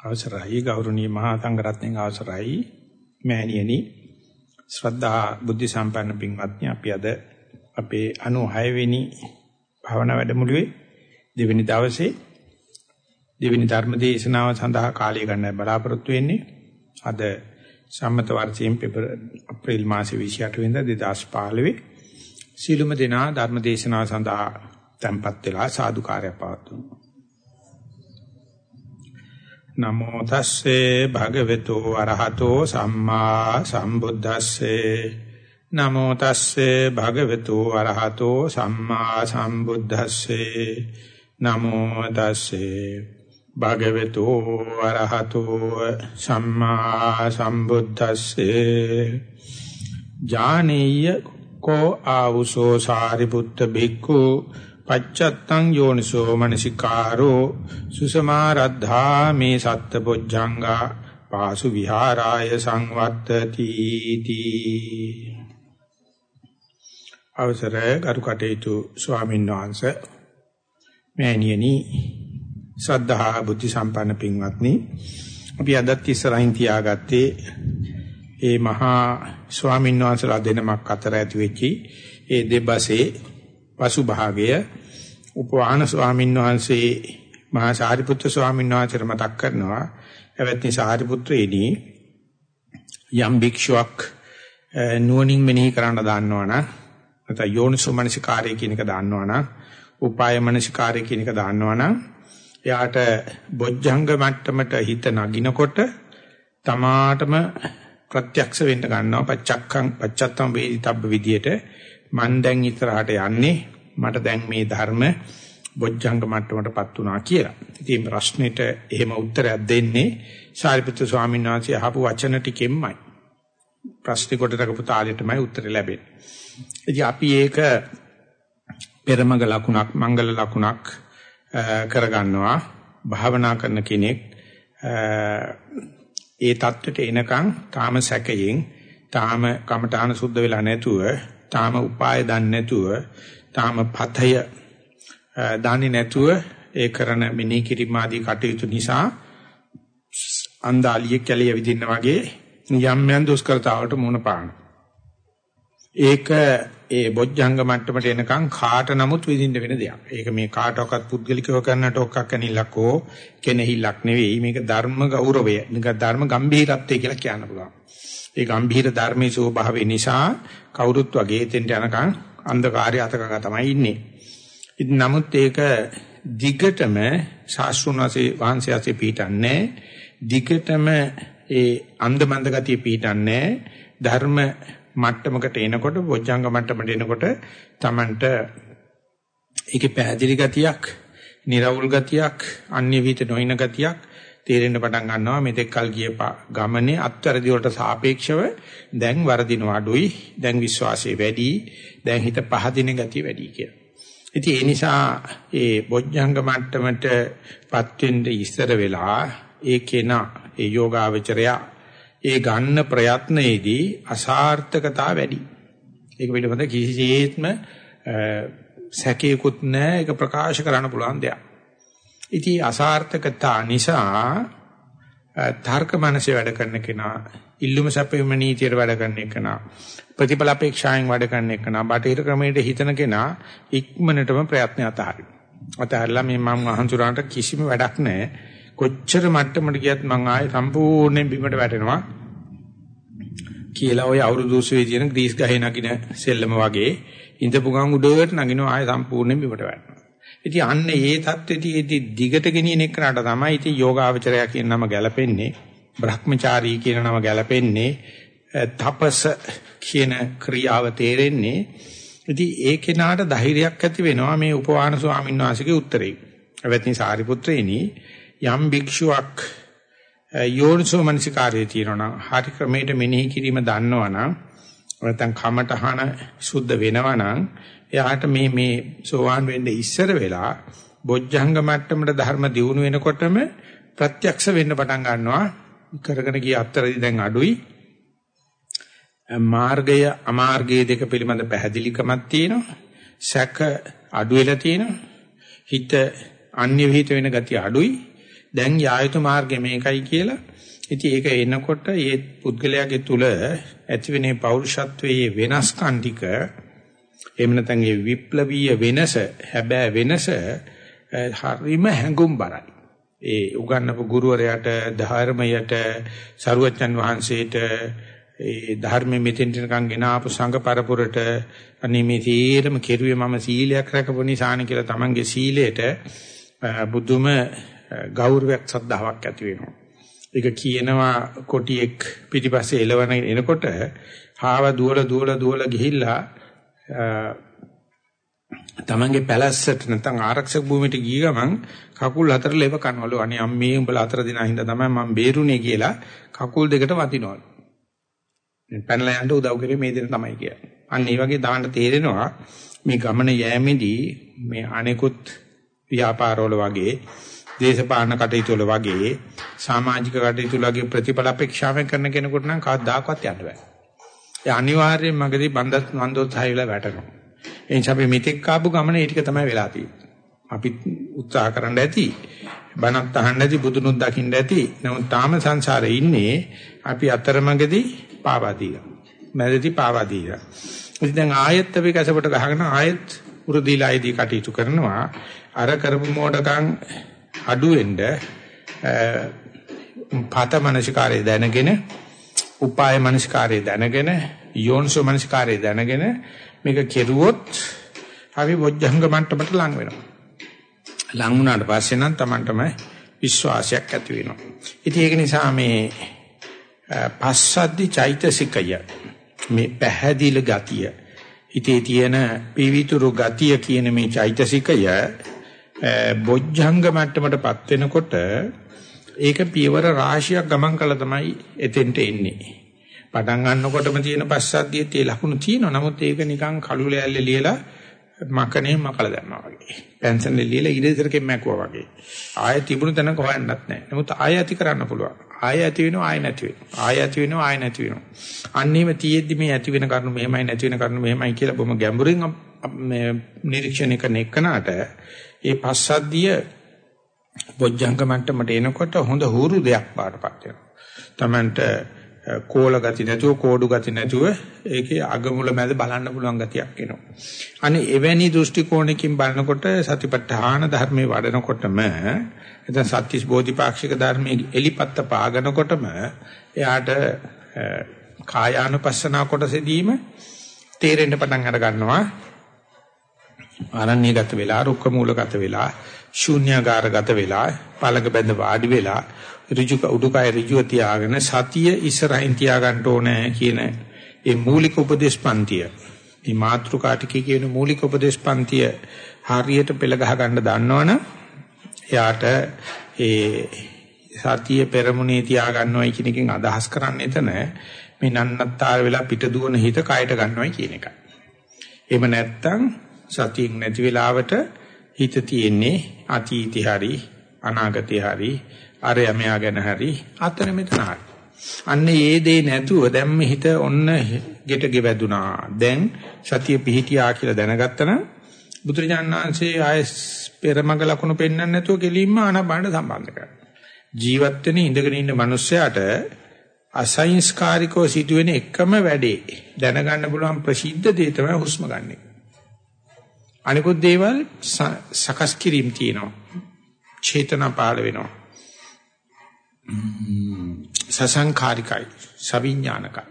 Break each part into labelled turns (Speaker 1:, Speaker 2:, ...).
Speaker 1: අවසරයි. ගෞරවනීය මහා සංඝරත්නයන් අවසරයි. මෑණියනි ශ්‍රද්ධා බුද්ධ සම්පන්න පින්වත්නි අපි අද අපේ 96 වෙනි භාවනා වැඩමුළුවේ දෙවෙනි දවසේ දෙවෙනි ධර්ම දේශනාව සඳහා කාලය ගන්න බලාපොරොත්තු වෙන්නේ. අද සම්මත වර්ෂයෙන් අප්‍රේල් මාසේ 28 වෙනිදා 2015 සීලුම දෙනා ධර්ම දේශනාව සඳහා tempත් වෙලා සාදුකාරය පවතුමු නමෝ තස්සේ භගවතු අරහතෝ සම්මා සම්බුද්දස්සේ. නමෝ තස්සේ භගවතු අරහතෝ සම්මා සම්බුද්දස්සේ. නමෝ තස්සේ භගවතු අරහතෝ සම්මා සම්බුද්දස්සේ. ජානීය කෝ ආවුසෝ සාරිපුත්ත භික්ඛු පච්චත්තං යෝනිසෝ මනසිකාරෝ සුසමාරද්ධා මේ සත්පොజ్ජංගා පාසු විහාරාය සංවත්තති තී. අවසරය කරු කටයුතු ස්වාමීන් වහන්සේ. මෑණියනි ශ්‍රද්ධා බුද්ධ සම්පන්න පින්වත්නි අපි අදත් ඉස්සරහින් තියාගත්තේ ඒ මහා ස්වාමීන් වහන්සේලා දෙනමක් අතර ඇති වෙච්චි ඒ දෙබසේ පසු භාගය උපවාහන ස්වාමීන් වහන්සේ මහා සාරිපුත්‍ර ස්වාමීන් වහන්සේට මතක් කරනවා. එවත්නි සාරිපුත්‍රයනි යම් භික්ෂුවක් නුවණින් මෙනෙහි කරන්න දන්නවනම් නැත්නම් යෝනිසෝ මනසිකාරය කියන එක දන්නවනම් උපාය මනසිකාරය කියන එක දන්නවනම් එයාට බොජ්ජංග මට්ටමට හිත නගිනකොට තමාටම ප්‍රත්‍යක්ෂ වෙන්න ගන්නවා පච්චක්ඛං පච්චත්තම් වේදිතබ්බ විදියට මන් දැන් ඉස්සරහට යන්නේ මට දැන් මේ ධර්ම බොජ්ජංග මට්ටමටපත් වුණා කියලා. ඉතින් ප්‍රශ්නෙට එහෙම උත්තරයක් දෙන්නේ සාරිපුත්‍ර ස්වාමීන් වහන්සේ අහපු වචන ටිකෙන්මයි. ප්‍රශ්නේ කොට දකපු තාලෙටමයි උත්තරය ලැබෙන්නේ. ඉතින් අපි ඒක පෙරමග ලකුණක් මංගල ලකුණක් කරගන්නවා භාවනා කරන කෙනෙක් ඒ தත්වෙට එනකන් තාම සැකයෙන් තාම කමඨාන සුද්ධ වෙලා නැතුව තාම උපාය දන්නේ නැතුව තාම පතය දන්නේ නැතුව ඒ කරන මිනී කිරීම ආදී කටයුතු නිසා අන්දාලිය කැලිය විදින්න වගේ යම් යම් දුෂ්කරතාවට මුහුණ පාන. ඒක ඒ බොජ්ජංග මට්ටමට එනකන් කාට නමුත් විඳින්න වෙන දෙයක්. ඒක මේ කාටවත් පුද්ගලිකව කරන්නට ඔක්කක් කනිලක් හෝ කෙනෙහිලක් නෙවෙයි. මේක ධර්ම ගෞරවය. නික ධර්ම ගම්භීරත්වය කියලා කියන්න පුළුවන්. ඒ ගම්භීර ධර්මයේ ස්වභාවය නිසා කවුරුත් වගේ එතෙන්ට යනකම් අන්ධකාරය අතකක තමයි ඉන්නේ. ඉතින් නමුත් ඒක දිගටම ශාස්ත්‍රුණාසේ වහන්සේසේ පිටන්නේ දිගටම ඒ අන්ධමන්ද ගතිය පිටන්නේ ධර්ම මට්ටමකට එනකොට බොජ්ජංග මට්ටමට එනකොට Tamanට ඒකේ පැහැදිලි ගතියක්, निराවුල් ගතියක්, අන්‍ය විත නොහින ගතියක් තේරෙන්න පටන් ගන්නවා මෙතෙක් කල් ගිය ගමනේ අත්වැරදි වලට සාපේක්ෂව දැන් වර්ධිනව අඩුයි දැන් විශ්වාසය වැඩි දැන් හිත පහදින ගතිය වැඩි කියලා. ඉතින් ඒ නිසා ඒ බොජ්ජංග මට්ටමටපත් වෙන්න ඉස්සර වෙලා ඒ කෙනා ඒ යෝගාවචරය ඒ ගන්න ප්‍රයත්නයේදී අසාර්ථකතා වැඩි. ඒක පිළිබඳ කිසිසේත්ම සැකේකුත් නැහැ ඒක ප්‍රකාශ කරන්න පුළුවන් දෙයක්. ඉතින් අසාර්ථකතා නිසා තර්ක මනසේ වැඩ කරන කෙනා, ඉල්ලුම සැපෙම නීතියට වැඩ කරන කෙනා, ප්‍රතිඵල අපේක්ෂාවෙන් වැඩ කරන කෙනා, බටහිර ක්‍රමයට හිතන කෙනා ඉක්මනටම ප්‍රයත්න අතහරිනවා. අතහැරලා මේ මම අහංසුරාන්ට කිසිම වැඩක් නැහැ. කොච්චර මට්ටමට ගියත් මං ආයේ සම්පූර්ණයෙන් බිමට වැටෙනවා. කියලා ওই අවුරුදු 20 තියෙන ග්‍රීස් ගහේ නගින සෙල්ලම වගේ ඉඳපු ගමන් උඩට නගිනවා ආයේ සම්පූර්ණයෙන් බිමට වැටෙනවා. ඉතින් අන්න ඒ தත්වෙදීදී දිගට ගෙනියන එකනට තමයි ඉතින් යෝගාවචරය කියන නම ගැලපෙන්නේ. බ්‍රහ්මචාරී කියන නම ගැලපෙන්නේ. තපස කියන ක්‍රියාව තේරෙන්නේ. ඉතින් ඒ කෙනාට ධෛර්යයක් ඇති වෙනවා මේ උපවාන ස්වාමීන් වහන්සේගේ උත්තරේ. එවත්නි සාරිපුත්‍රේනි යම් භික්ෂුවක් යෝනිසෝ මනසිකාරයේ තියෙනවා හරි ක්‍රමයට මෙනෙහි කිරීම දන්නවනම් නැත්නම් කමඨහන සුද්ධ වෙනවනම් එයාට මේ මේ සෝවාන් වෙන්න ඉස්සර වෙලා බොජ්ජංග මට්ටමට ධර්ම දියුණු වෙනකොටම ප්‍රත්‍යක්ෂ වෙන්න පටන් ගන්නවා. කරගෙන ගිය අතරදී දැන් අඩුයි. මාර්ගය අමාර්ගය දෙක පිළිබඳ පැහැදිලිකමක් තියෙනවා. සැක අඩු වෙලා තියෙනවා. හිත අන්‍ය විහිිත වෙන ගතිය අඩුයි. දැන් යායුතු මාර්ගය මේකයි කියලා. ඉතින් ඒක එනකොට ඒ පුද්ගලයාගේ තුල ඇතිවෙනේ පෞරුෂත්වයේ වෙනස්කම් ටික එහෙම නැත්නම් ඒ විප්ලවීය වෙනස හැබෑ වෙනස හරිම හැඟුම්බරයි. ඒ උගන්නපු ගුරුවරයාට ධර්මයට සරුවච්චන් වහන්සේට ඒ ධර්මෙ මෙතෙන් නිකන් ගෙන ආපු සංඝ පරපුරට අනේ මේ සීලම කෙරුවේ මම සීලයක් රැකපු නිසානේ කියලා තමන්ගේ සීලයට බුදුම ගෞරවයක් සද්ධාාවක් ඇති වෙනවා. ඒක කියනවා කොටියෙක් පිටිපස්සේ එලවන එනකොට හාව දුවල දුවල දුවල ගිහිල්ලා තමන්ගේ පැලැස්සට නැත්නම් ආරක්ෂක භූමියට ගිය ගමන් කකුල් හතර ලෙව කනවලු අනේ අම්මේ උඹලා හතර දිනා හින්දා තමයි මම බේරුනේ කියලා කකුල් දෙකට වදිනවලු. පැනලා යන්න උදව් කරේ මේ දෙන තමයි කියන්නේ. අන්න ඒ වගේ දාන්න තේරෙනවා මේ ගමන යෑමේදී මේ අනෙකුත් ව්‍යාපාරවල වගේ දේශපාලන කටයුතු වල වගේ සමාජික කටයුතු වල වගේ ප්‍රතිඵල අපේක්ෂාවෙන් කරන කෙනෙකුට නම් කවදාකවත් යන්න බෑ. ඒ අනිවාර්යයෙන් මගදී බන්දත් මන්දෝත්සහය වෙලා වැටෙනවා. ඒ නිසා අපි මෙතෙක් ආපු ගමන ඒ ටික තමයි වෙලා තියෙන්නේ. අපි උත්සාහ කරන්න ඇති. බණත් අහන්න ඇති, බුදුනුත් දකින්න ඇති. නමුත් තාම සංසාරේ ඉන්නේ අපි අතරමඟදී පාවා දීලා. මැදදී පාවා දීලා. ඉතින් දැන් ආයෙත් අපි කැසපට ගහගෙන ආයෙත් උරුදීලායිදී කටයුතු කරනවා. අර කරපු මොඩකම් අඩු වෙන්න පත මනසිකාරය දැනගෙන උපාය මනසිකාරය දැනගෙන යෝන්සෝ මනසිකාරය දැනගෙන මේක කෙරුවොත් අපි බොජ්ජංග මට්ටමට ලං වෙනවා. ලං වුණාට පස්සේ නම් Tamanටම විශ්වාසයක් ඇති වෙනවා. ඉතින් ඒක නිසා මේ පස්සද්දි චෛතසිකය මේ පැහැදිලි ගතිය හිතේ තියෙන පිවිතුරු ගතිය කියන මේ චෛතසිකය බොජ්ජංග මට්ටමටපත් වෙනකොට ඒක පියවර රාශියක් ගමන් කළා තමයි එතෙන්ට එන්නේ. පටන් ගන්නකොටම තියෙන පස්සද්ධියේ තේ ලකුණු තියෙනවා. නමුත් ඒක නිකන් කළු ලෑල්ලේ ලියලා මකනේ මකලා දැම්මා වගේ. පෙන්සන් ලියලා ඉරේතරකෙන් මැකුවා වගේ. ආයෙ තිබුණු තැනක හොයන්නත් නැහැ. නමුත් ආයෙ ඇති කරන්න පුළුවන්. ආයෙ ඇති වෙනවා ආයෙ නැති වෙනවා. ආයෙ ඇති වෙනවා ආයෙ නැති වෙනවා. අන්නේම තියෙද්දි මේ ඇති වෙන කරුණු මෙහෙමයි නැති වෙන කරුණු මෙහෙමයි කියලා බොහොම ගැඹුරින් මේ නිරීක්ෂණය කරන එකනට ඒ පස්සද්ධිය බොජ්ජංග මට්ටමට එනකොට හොඳ හුරු දෙයක් පාටපත් වෙනවා. Tamanට කෝල ගති නැතුව කෝඩු ගති නැතුව ඒකේ අගමුල මැද බලන්න පුළුවන් ගතියක් එනවා. අනේ එවැනි දෘෂ්ටි කෝණකින් බලනකොට සතිපට්ඨාන ධර්මයේ වඩනකොටම එතන සත්‍තිස් බෝධිපාක්ෂික ධර්මයේ එලිපත්ත පාගනකොටම එයාට කායානුපස්සනා කොටසෙදීම තේරෙන්න පටන් අර ගන්නවා ආරණ්‍යගත වෙලා රුක්ක මූලගත වෙලා ශූන්‍යාකාරගත වෙලා පළඟ බැඳ වාඩි වෙලා ඍජු උඩුකය ඍජුව තියාගෙන සතිය ඉස්සරහින් තියාගන්න ඕනේ කියන ඒ මූලික උපදේශ පන්තිය මේ මාත්‍රිකාටිකේ කියන මූලික උපදේශ පන්තිය හරියට පෙළ ගහ ගන්න දන්නවනම් එයාට ඒ සතිය පෙරමුණේ තියාගන්නවයි කියන එකෙන් අදහස් කරන්නේ එතන මේ නන්නත්තර වෙලා පිට දුවන හිත කයට ගන්නවයි කියන එකයි. එහෙම නැත්නම් සතියෙන් නැති වෙලාවට හිත තියෙන්නේ අතීතේ හරි අනාගතේ හරි අර යමයා ගැන හරි අතර මෙතන හරි. අන්න ඒ දේ නැතුව දැන් මේ හිත ඔන්න ගෙට ගෙවැදුනා. දැන් සතිය පිහිටියා කියලා දැනගත්තනම් බුදුරජාණන් වහන්සේ ආය පෙරමග ලකුණු පෙන්වන්න නැතුව කෙලින්ම ආනබණ්ඩ සම්බන්ධ කරනවා. ජීවත් වෙන ඉඳගෙන ඉන්න මිනිස්සයාට අසංස්කාරිකව සිදුවෙන එකම වැඩේ දැනගන්න පුළුවන් ප්‍රසිද්ධ දේ තමයි හුස්ම ගන්න එක. අනිකුත් දේවල් සකස් කිරීම තියෙනවා. චේතනා පාල වෙනවා. සසංකාරිකයි, සවිඥානිකයි.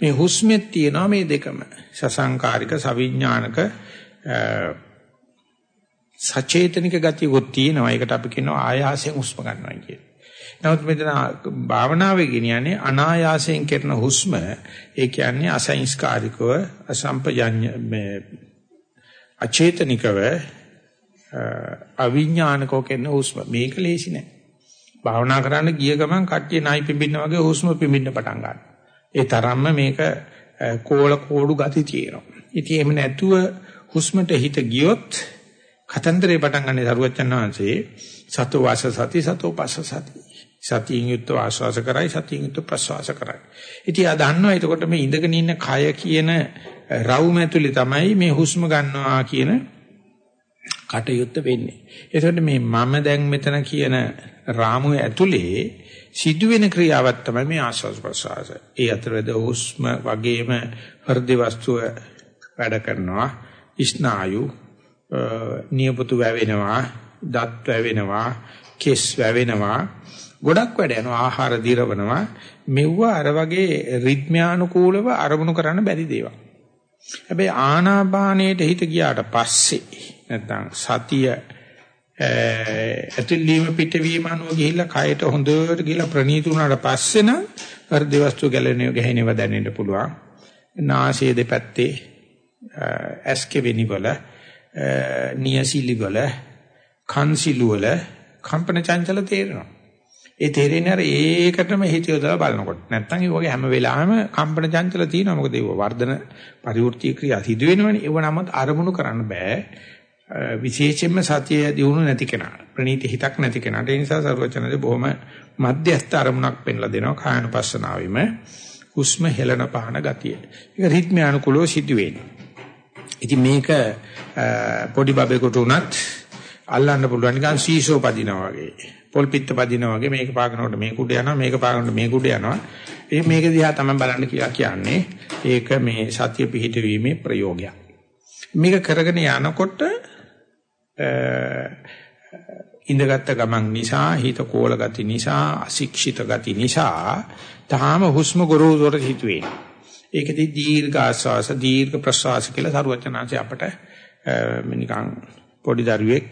Speaker 1: මේ හුස්මෙත් තියෙනවා මේ දෙකම. සසංකාරික, සවිඥානික සචේතනික ගතියකුත් තියෙනවා. ඒකට අපි කියනවා ආයාසයෙන් හුස්ම ගන්නවා කියලා. නමුත් මෙතන භාවනාවේ කියන්නේ අනායාසයෙන් කරන හුස්ම ඒ කියන්නේ අසංස්කාරිකව අසම්පජඤ්ඤ මේ අචේතනිකව අවිඥානිකව කියන හුස්ම මේක ලේසි නෑ. භාවනා කරන්න ගිය ගමන් කට්ටිය නයි පිඹින්න වගේ හුස්ම පිඹින්න පටන් ගන්නවා. ඒ තරම්ම මේක කෝල කෝඩු ගති තියෙනවා. ඉතින් එහෙම නැතුව හුස්මට හිත ගියොත් කතන්දරේ පටන් ගන්න දරුවචන් වහන්සේ සතෝ වාස සති සතෝ පස්ස සති. සතියින් යුක්තව ආශ්වාස කරයි සතියින් යුක්තව ප්‍රශ්වාස කරයි. ඉතින් ආ දන්නවා එතකොට මේ ඉඳගෙන ඉන්න කය කියන රවුම ඇතුලේ තමයි මේ හුස්ම ගන්නවා කියන කටයුත්ත වෙන්නේ. ඒකට මේ මම දැන් මෙතන කියන රාමුවේ ඇතුලේ සිදුවෙන ක්‍රියාවක් තමයි මේ ආස්වාද ප්‍රසආස. ඒ අතරද හුස්ම වගේම හෘද වස්තුව වැඩ කරනවා. ස්නායු නියපොතු වැවෙනවා, දත් වැවෙනවා, කෙස් වැවෙනවා. ගොඩක් වැඩ යනවා ආහාර දිරවනවා මෙව්ව අර වගේ රිද්මයානුකූලව අරමුණු කරන්න බැරි දේවල්. හැබැයි ආනාපානයට හිත ගියාට පස්සේ නැත්නම් සතිය ඇතුළීම පිටවීම අනුව ගිහිල්ලා කයට හොඳට ගිහිල්ලා ප්‍රනීත වුණාට පස්සේ නම් හෘද වස්තු ගැලෙනේ ගැහෙනව දැනෙන්න පුළුවන්. නාසයේ දෙපැත්තේ ඇස්කෙවෙනි වල නියසිලි වල කන්සිලු වල කම්පන චංචල තේරෙනවා. ඒ තේරෙන්නේ අර ඒකටම හිත යොදලා බලනකොට. නැත්තම් ඒ වගේ හැම වෙලාවෙම කම්පන චංචල තියෙනවා. මොකද ඒව වර්ධන පරිවෘත්ති ක්‍රියා සිදු වෙනවනේ. ඒව නමුත් අරමුණු කරන්න බෑ. විශේෂයෙන්ම සතිය දිනු නැති කෙනා. ප්‍රණීත හිතක් නැති කෙනාට ඒ නිසා සර්වචනදී බොහොම මධ්‍යස්ථ අරමුණක් පෙන්ලා දෙනවා කායනුපස්සනාවෙම. හුස්ම හෙලන පහන ගතිය. ඒක රිද්මයානුකූලව සිදු වෙන්නේ. ඉතින් මේක පොඩි බබෙකුට උනත් අල්ලන්න පුළුවන් නිකන් සීසෝ පදිනා වගේ. පොල් පිට පදිනා වගේ මේක පාගනකොට මේ කුඩ යනවා මේක පාගනකොට මේ කුඩ යනවා. ඒ මේක දිහා තමයි බලන්න කියලා කියන්නේ. ඒක මේ සත්‍ය පිහිටවීමේ ප්‍රයෝගයක්. මේක කරගෙන යනකොට ඉඳගත් ගමන් නිසා හිත කෝල ගති නිසා අශික්ෂිත ගති නිසා තාම හුස්ම ගොරෝසුර හිතුවේ. ඒකෙදි දීර්ඝ ආස්වාස දීර්ඝ ප්‍රශ්වාස කියලා සරුවචනාංශය අපට නිකන් පොඩි දරුවෙක්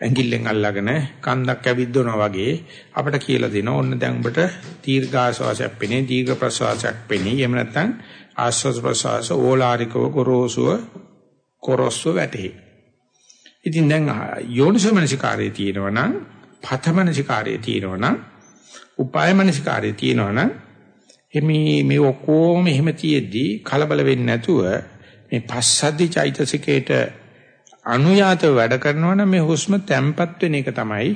Speaker 1: ඇඟිල්ලෙන් අල්ලගෙන කන්දක් ඇවිද්දනවා වගේ අපිට කියලා දෙනවා. ඔන්න දැන් උඹට දීර්ඝ ආශ්වාසයක් පෙනේ දීර්ඝ ප්‍රශ්වාසයක් පෙනේ. එහෙම නැත්නම් ආශ්වාස ප්‍රශ්වාස ඕලාරිකව ගොරෝසුව කොරොස්ව වැටේ. ඉතින් දැන් යෝනිසමනසිකාරයේ තියෙනවා නම් පතමනසිකාරයේ තියෙනවා නම් උපායමනසිකාරයේ තියෙනවා නම් එමේ මේ ඔක්කොම එහෙම තියෙද්දි කලබල වෙන්නේ නැතුව මේ පස්සද්ධි චෛතසිකේට අනුයාතව වැඩ කරනවා නම් මේ හුස්ම තැම්පත් වෙන එක තමයි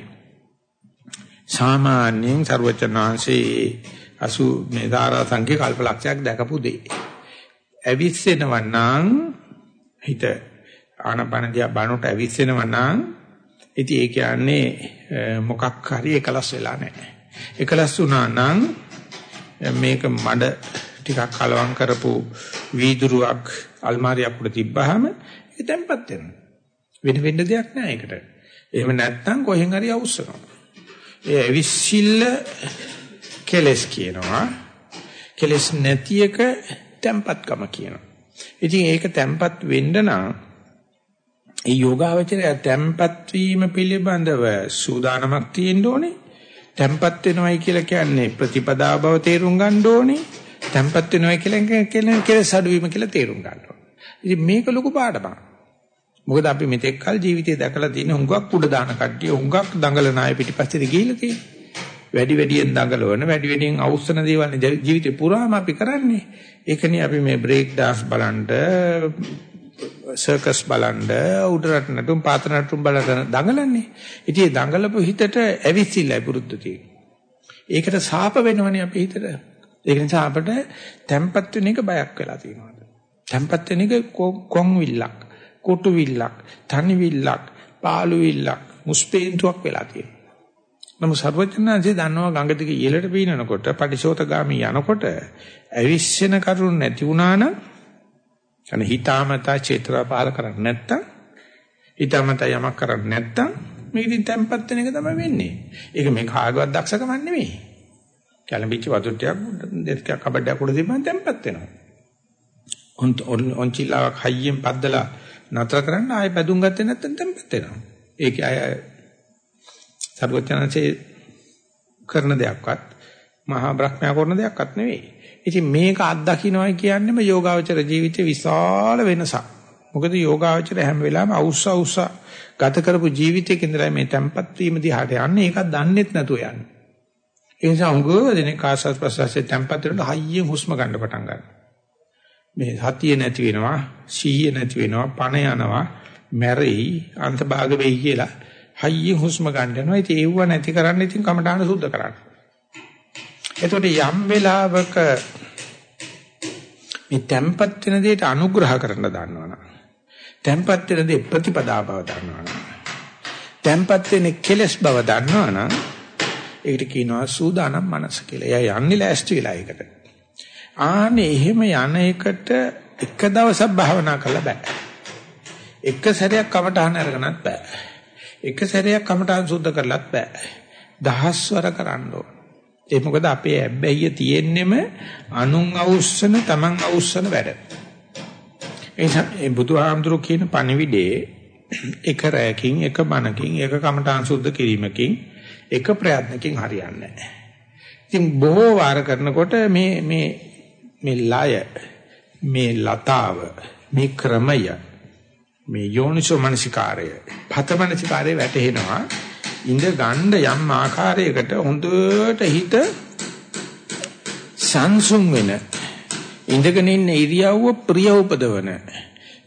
Speaker 1: සාමාන්‍යයෙන් ਸਰවචනාංශේ අසු මේ ධාරා සංඛ්‍ය කල්පලක්ෂයක් දැකපු දෙයි. ඇවිස්සෙනවා නම් හිත ආනපනදියා බණට ඇවිස්සෙනවා නම් ඉතින් ඒ කියන්නේ මොකක් හරි එකලස් වෙලා නැහැ. එකලස් වුණා නම් මේක මඩ ටිකක් කලවම් කරපු වීදුරුවක් අල්මාරියක් උඩ තිබ්බහම ඒක තැම්පත් වෙනවා. වෙන වෙන්න දෙයක් නෑ ඒකට. එහෙම නැත්නම් කොහෙන් හරි අවුස්සනවා. ඒ ඇවිස්සිල්ල කෙලස් කියනවා. කෙලස් නැති එක තැම්පත්කම කියනවා. ඉතින් ඒක තැම්පත් වෙන්න නම් ඒ යෝගාවචරය තැම්පත් වීම පිළිබඳව සූදානමක් තියෙන්න ඕනේ. තැම්පත් වෙනවයි කියලා කියන්නේ ප්‍රතිපදා බව තේරුම් ගන්න ඕනේ. තැම්පත් වෙනවයි කියලා කියන්නේ කෙලස් අඩුවීම කියලා තේරුම් ගන්න ඕනේ. ඉතින් මේක ලොකු පාඩමක්. මොකද අපි මෙතෙක් කල ජීවිතේ දැකලා තියෙන හුඟක් උඩ දාන කට්ටිය හුඟක් දඟලන අය පිටිපස්සේ ගිහිල්ලා තියෙන්නේ. වැඩි වැඩියෙන් දඟලවන වැඩි වැඩියෙන් අවුස්සන දේවල් ජීවිතේ පුරාම අපි කරන්නේ. ඒකනේ අපි මේ බ්‍රේක් ඩාන්ස් බලන්න සර්කස් බලන්න උඩරට නටුම් පාත නටුම් බලන්න දඟලන්නේ. ඉතින් ඒ දඟලපු හිතට ඇවිස්සිල්ලයි පුරුද්ද තියෙන්නේ. ඒකට සාප වෙනවනේ අපේ හිතට. ඒක නිසා අපිට තැම්පත් වෙන එක බයක් වෙලා තියෙනවා. තැම්පත් වෙන එක කොන් විල්ලක්. කොටු විල්ලක්, තනි විල්ලක්, පාළු විල්ලක්, මුස්පේන්තුවක් වෙලා තියෙනවා. නමුත් සර්වඥාන්සේ දන්නවා ගඟ දිගේ ඉහළට පීනනකොට, පටිසෝතගාමී යනකොට අවිශ්වෙන කරුණ නැති වුණා නම් අනේ හිතාමතා චේතනා පහල කරන්නේ නැත්තම් හිතාමතා යමක් කරන්නේ නැත්තම් මේක ඉතින් තැම්පත් වෙන එක තමයි වෙන්නේ. ඒක මේ කාගවත් දක්ෂකම නෙමෙයි. කැළඹිච්ච වතුර ටිකක් දෙකක් කබඩයක් උඩ තිබ්බම තැම්පත් වෙනවා. ඔන් ඔන් චිල්ලාවක් හයියෙන් පද්දලා නතර කරන්න ආයෙ බැදුම් ගත්තේ නැත්නම් තැම්පත් වෙනවා. ඒක අය සර්වඥාන්සේ කරන දෙයක්වත් මහා බ්‍රහ්මයා කරන දෙයක්වත් නෙවෙයි. ඉතින් මේක අත්දකින්නයි කියන්නේම යෝගාවචර ජීවිතේ විශාල වෙනසක්. මොකද යෝගාවචර හැම වෙලාවෙම අවුස්ස අවුස්ස ගත කරපු ජීවිතයක ඉඳලා මේ තැම්පත් වීම දිහාට යන්නේ ඒකක් දන්නෙත් නැතුව යන්නේ. ඒ නිසා උංගෝ දෙනේ කාසස් ප්‍රසස්සේ තැම්පත් වෙනකොට හයියෙන් හුස්ම ගන්න පටන් ගන්නවා. මේ සතිය නැති වෙනවා, සිහිය නැති වෙනවා, පණ යනවා, මැරෙයි, අන්තභාග වෙයි කියලා හයිය හුස්ම ගන්න යනවා. ඉතින් ඒව නැති කරන්න ඉතින් කමඨාන සුද්ධ කරන්න. එතකොට යම් වෙලාවක මේ tempat වෙන දෙයට අනුග්‍රහ කරන්න දන්නවනම් tempat වෙන දේ ප්‍රතිපදා බව දන්නවනම් tempat වෙන කෙලස් බව දන්නවනම් ඒකට කියනවා සූදානම් මනස කියලා. එයා යන්නේ ලෑස්ති වෙලා ඒකට. ආනේ එහෙම යන එකට එක දවසක් භාවනා කරලා බෑ. එක සැරයක් කමටහන් අරගෙනත් බෑ. එක සැරයක් කමටහන් සුද්ධ කරලත් බෑ. දහස්වර කරන්න ඕන. ඒ මොකද අපේ ඇබ්බැහිය තියෙන්නෙම අනුන් අවුස්සන තමන් අවුස්සන වැඩ. ඒ බුදුහාමුදුරු කියන පණිවිඩේ එක රැයකින් එක බණකින් එක කමඨාන් සුද්ධ කිරීමකින් එක ප්‍රයත්නකින් හරියන්නේ නැහැ. ඉතින් බොහෝ වාර කරනකොට මේ මේ මේ ලය මේ ලතාව මේ ක්‍රමය මේ යෝනිසෝ මනසිකාරය පතමනසිකාරය වැටෙනවා ඉඳ ගන්න යම් ආකාරයකට හොඳට හිත සංසුන් වෙන ඉඳගෙන ඉන්න ඉරියව්ව ප්‍රිය උපදවන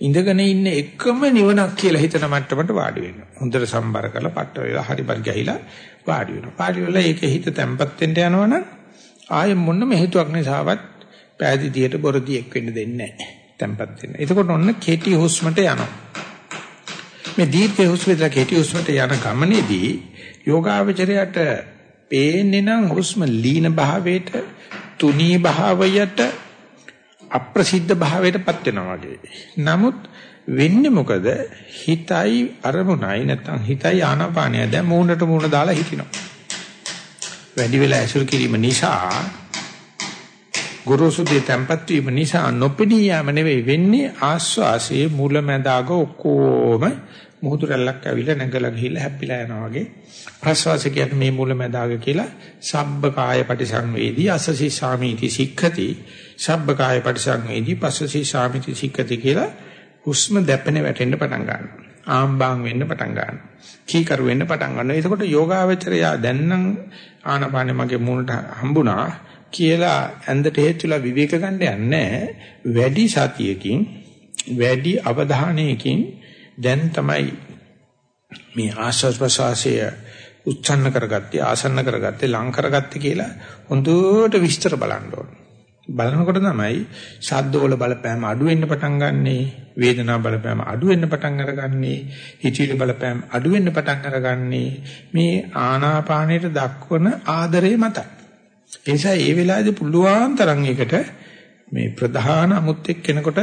Speaker 1: ඉඳගෙන ඉන්න එකම නිවනක් කියලා හිතන මට්ටමට වාඩි වෙනවා. හොඳට සම්බර කරලා පට්ට වෙලා හරි බරි ගහිලා වාඩි වෙනවා. වාඩි වෙලා ඒකේ හිත තැම්පත් වෙන්න යනවනම් ආයෙ මොනම හේතුවක් නිසාවත් පෑදීදියට බොරදියෙක් වෙන්න දෙන්නේ නැහැ. තැම්පත් වෙන්න. එතකොට ඔන්න කෙටි හුස්මට යනවා. මේ දීර්ඝ හුස්ම විතර කෙටි හුස්මට යන ගමනේදී යෝගාවචරයට පේන්නේ නම් හුස්ම ලීන භාවයට තුනී භාවයට අප්‍රසිද්ධ භාවයටපත් වෙනවා වගේ. නමුත් වෙන්නේ මොකද? හිතයි අරමුණයි නැත්නම් හිතයි ආනාපානය දැන් මූණට මූණ දාලා හිටිනවා. වැඩි වෙලා ඇසුරු කිරීම නිසා ගුරුසුදී tempat වීම නිසා නොපෙනී යාම නෙවෙයි වෙන්නේ ආස්වාසේ මුලැමැදාග ඔක්කොම මුහුදු රැල්ලක් ඇවිල්ලා නැගලා ගිහිල්ලා හැප්පිලා යනවා වගේ. ප්‍රසවාස කියන්නේ මේ මුලැමැදාග කියලා සබ්බ කාය පටිසංවේදී අසසි සාමීති සික්ඛති. සබ්බ කාය පටිසංවේදී පස්සසි සාමීති සික්ඛති කියලා හුස්ම දැපෙන වැටෙන්න පටන් ගන්නවා. ආම්බාම් වෙන්න පටන් ගන්නවා. කීකරු වෙන්න පටන් ගන්නවා. එතකොට යෝගාවචරය දැන් නම් ආනපානෙ මගේ මුණට හම්බුණා. කියලා ඇඳට හේතුලා විවේක ගන්න යන්නේ වැඩි සතියකින් වැඩි අවධානයකින් දැන් තමයි මේ ආශ්වාස ප්‍රශ්වාසය උච්චන්න කරගත්තේ ආසන්න කරගත්තේ ලං කරගත්තේ කියලා හොඳට විස්තර බලන්න ඕන. බලනකොට තමයි ශබ්දවල බලපෑම අඩු වෙන්න පටන් ගන්නෙ, වේදනා බලපෑම අඩු වෙන්න පටන් අරගන්නේ, හිතවිලි බලපෑම අඩු වෙන්න පටන් අරගන්නේ මේ ආනාපානයට දක්වන ආදරය මතයි. ඒ නිසා ඒ වෙලාවේදී පුළුවන් තරම් එකට මේ ප්‍රධාන අමුත් එක්කෙනකොට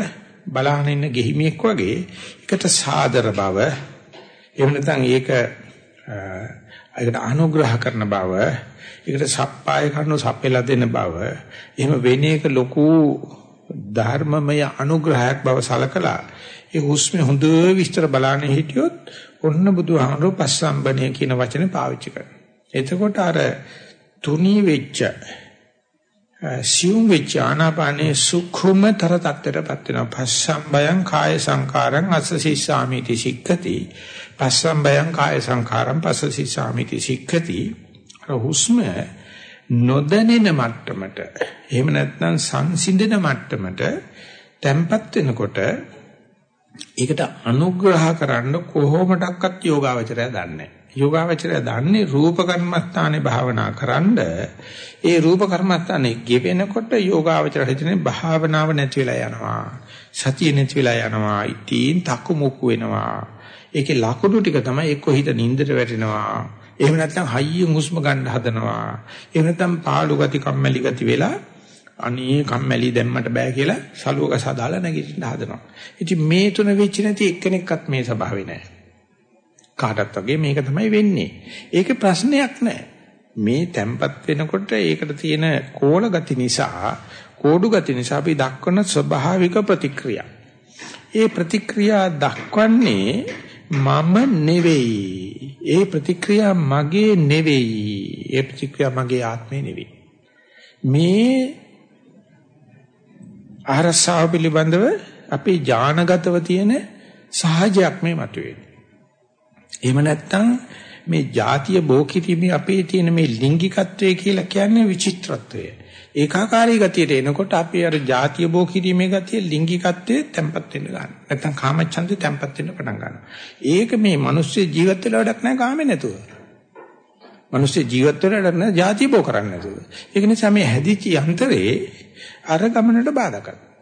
Speaker 1: බලහන් ඉන්න ගෙහිමියෙක් වගේ එකට සාදර බව එහෙම නැත්නම් ඒක ඒකට අනුග්‍රහ කරන බව ඒකට සප්පාය කරනු සපෙලා දෙන බව එහෙම වෙන එක ලොකු ධර්මමය අනුග්‍රහයක් බව සලකලා ඒ හුස්මේ හොඳ විස්තර බලන්න හිටියොත් ඔන්න බුදුහාමුදුරුවෝ පස්සම්බණය කියන වචනේ පාවිච්චි කරනවා. එතකොට අර තුනී වෙච්ච සියුම් වෙච්ච ආනාපානේ සුඛුමතර තත්ත්වයටපත් වෙනවා. පස්සම්බයං කාය සංකාරං අස්සසීසාමිති සික්ඛති. පස්සම්බයං කාය සංකාරං පස්සසීසාමිති සික්ඛති. අර හුස්ම නොදැනෙන මට්ටමට එහෙම නැත්නම් සංසිඳන මට්ටමට තැම්පත් වෙනකොට ඒකට අනුග්‍රහ කරන්න කොහොමඩක්වත් යෝගාවචරය දන්නේ නැහැ. යෝගාවචරය දන්නේ රූප කර්මස්ථානේ භාවනා කරන්ඩ ඒ රූප කර්මස්ථානේ ගෙවෙනකොට යෝගාවචරය හිතන්නේ භාවනාව නැති වෙලා යනවා. සතිය නැති වෙලා යනවා. ඉතින් තක්කු මුක්කු වෙනවා. ඒකේ ලකුණු ටික තමයි එක්ක හිත නින්දට වැටෙනවා. එහෙම නැත්නම් හයියෙන් හුස්ම ගන්න හදනවා. එහෙම නැත්නම් පාළු ගති කම්මැලි ගති වෙලා අනේ කම්මැලි දැම්මට බෑ කියලා සලුවක සදාලා නැගිටින්න හදනවා. ඉතින් මේ තුන වෙච්ච නැති එක්කෙනෙක්වත් මේ ස්වභාවේ නැහැ කාටත් වගේ මේක තමයි වෙන්නේ. ඒක ප්‍රශ්නයක් නෑ. මේ තැම්පත් වෙනකොට ඒකට තියෙන කෝල ගති නිසා, කෝඩු ගති නිසා අපි දක්වන ස්වභාවික ප්‍රතික්‍රියා. ඒ ප්‍රතික්‍රියා දක්වන්නේ මම නෙවෙයි. ඒ ප්‍රතික්‍රියා මගේ නෙවෙයි. ඒ ප්‍රතික්‍රියා මගේ ආත්මේ නෙවෙයි. මේ අරසාව පිළිබඳව අපේ ඥානගතව තියෙන සහජයක් මේ මතුවේ. එහෙම නැත්නම් මේ ಜಾතිය බෝකිරීමේ අපේ තියෙන මේ ලිංගිකත්වය කියලා කියන්නේ විචිත්‍රත්වය. ඒකාකාරී ගතියට එනකොට අපි අර ಜಾතිය බෝකිරීමේ ගතිය ලිංගිකත්වයේ තැම්පත් වෙන්න ගන්නවා. නැත්නම් කාමච්ඡන්දේ තැම්පත් වෙන්න පටන් ගන්නවා. ඒක මේ මිනිස්සු ජීවිත වල වැඩක් නැහැ කාමේ නැතුව. මිනිස්සු ජීවිත වල වැඩක් නැහැ ಜಾතිය බෝ කරන්නේ නැතුව. ඒක නිසා මේ හැදිච්ච යන්තරේ අර ගමනට බාධා කරනවා.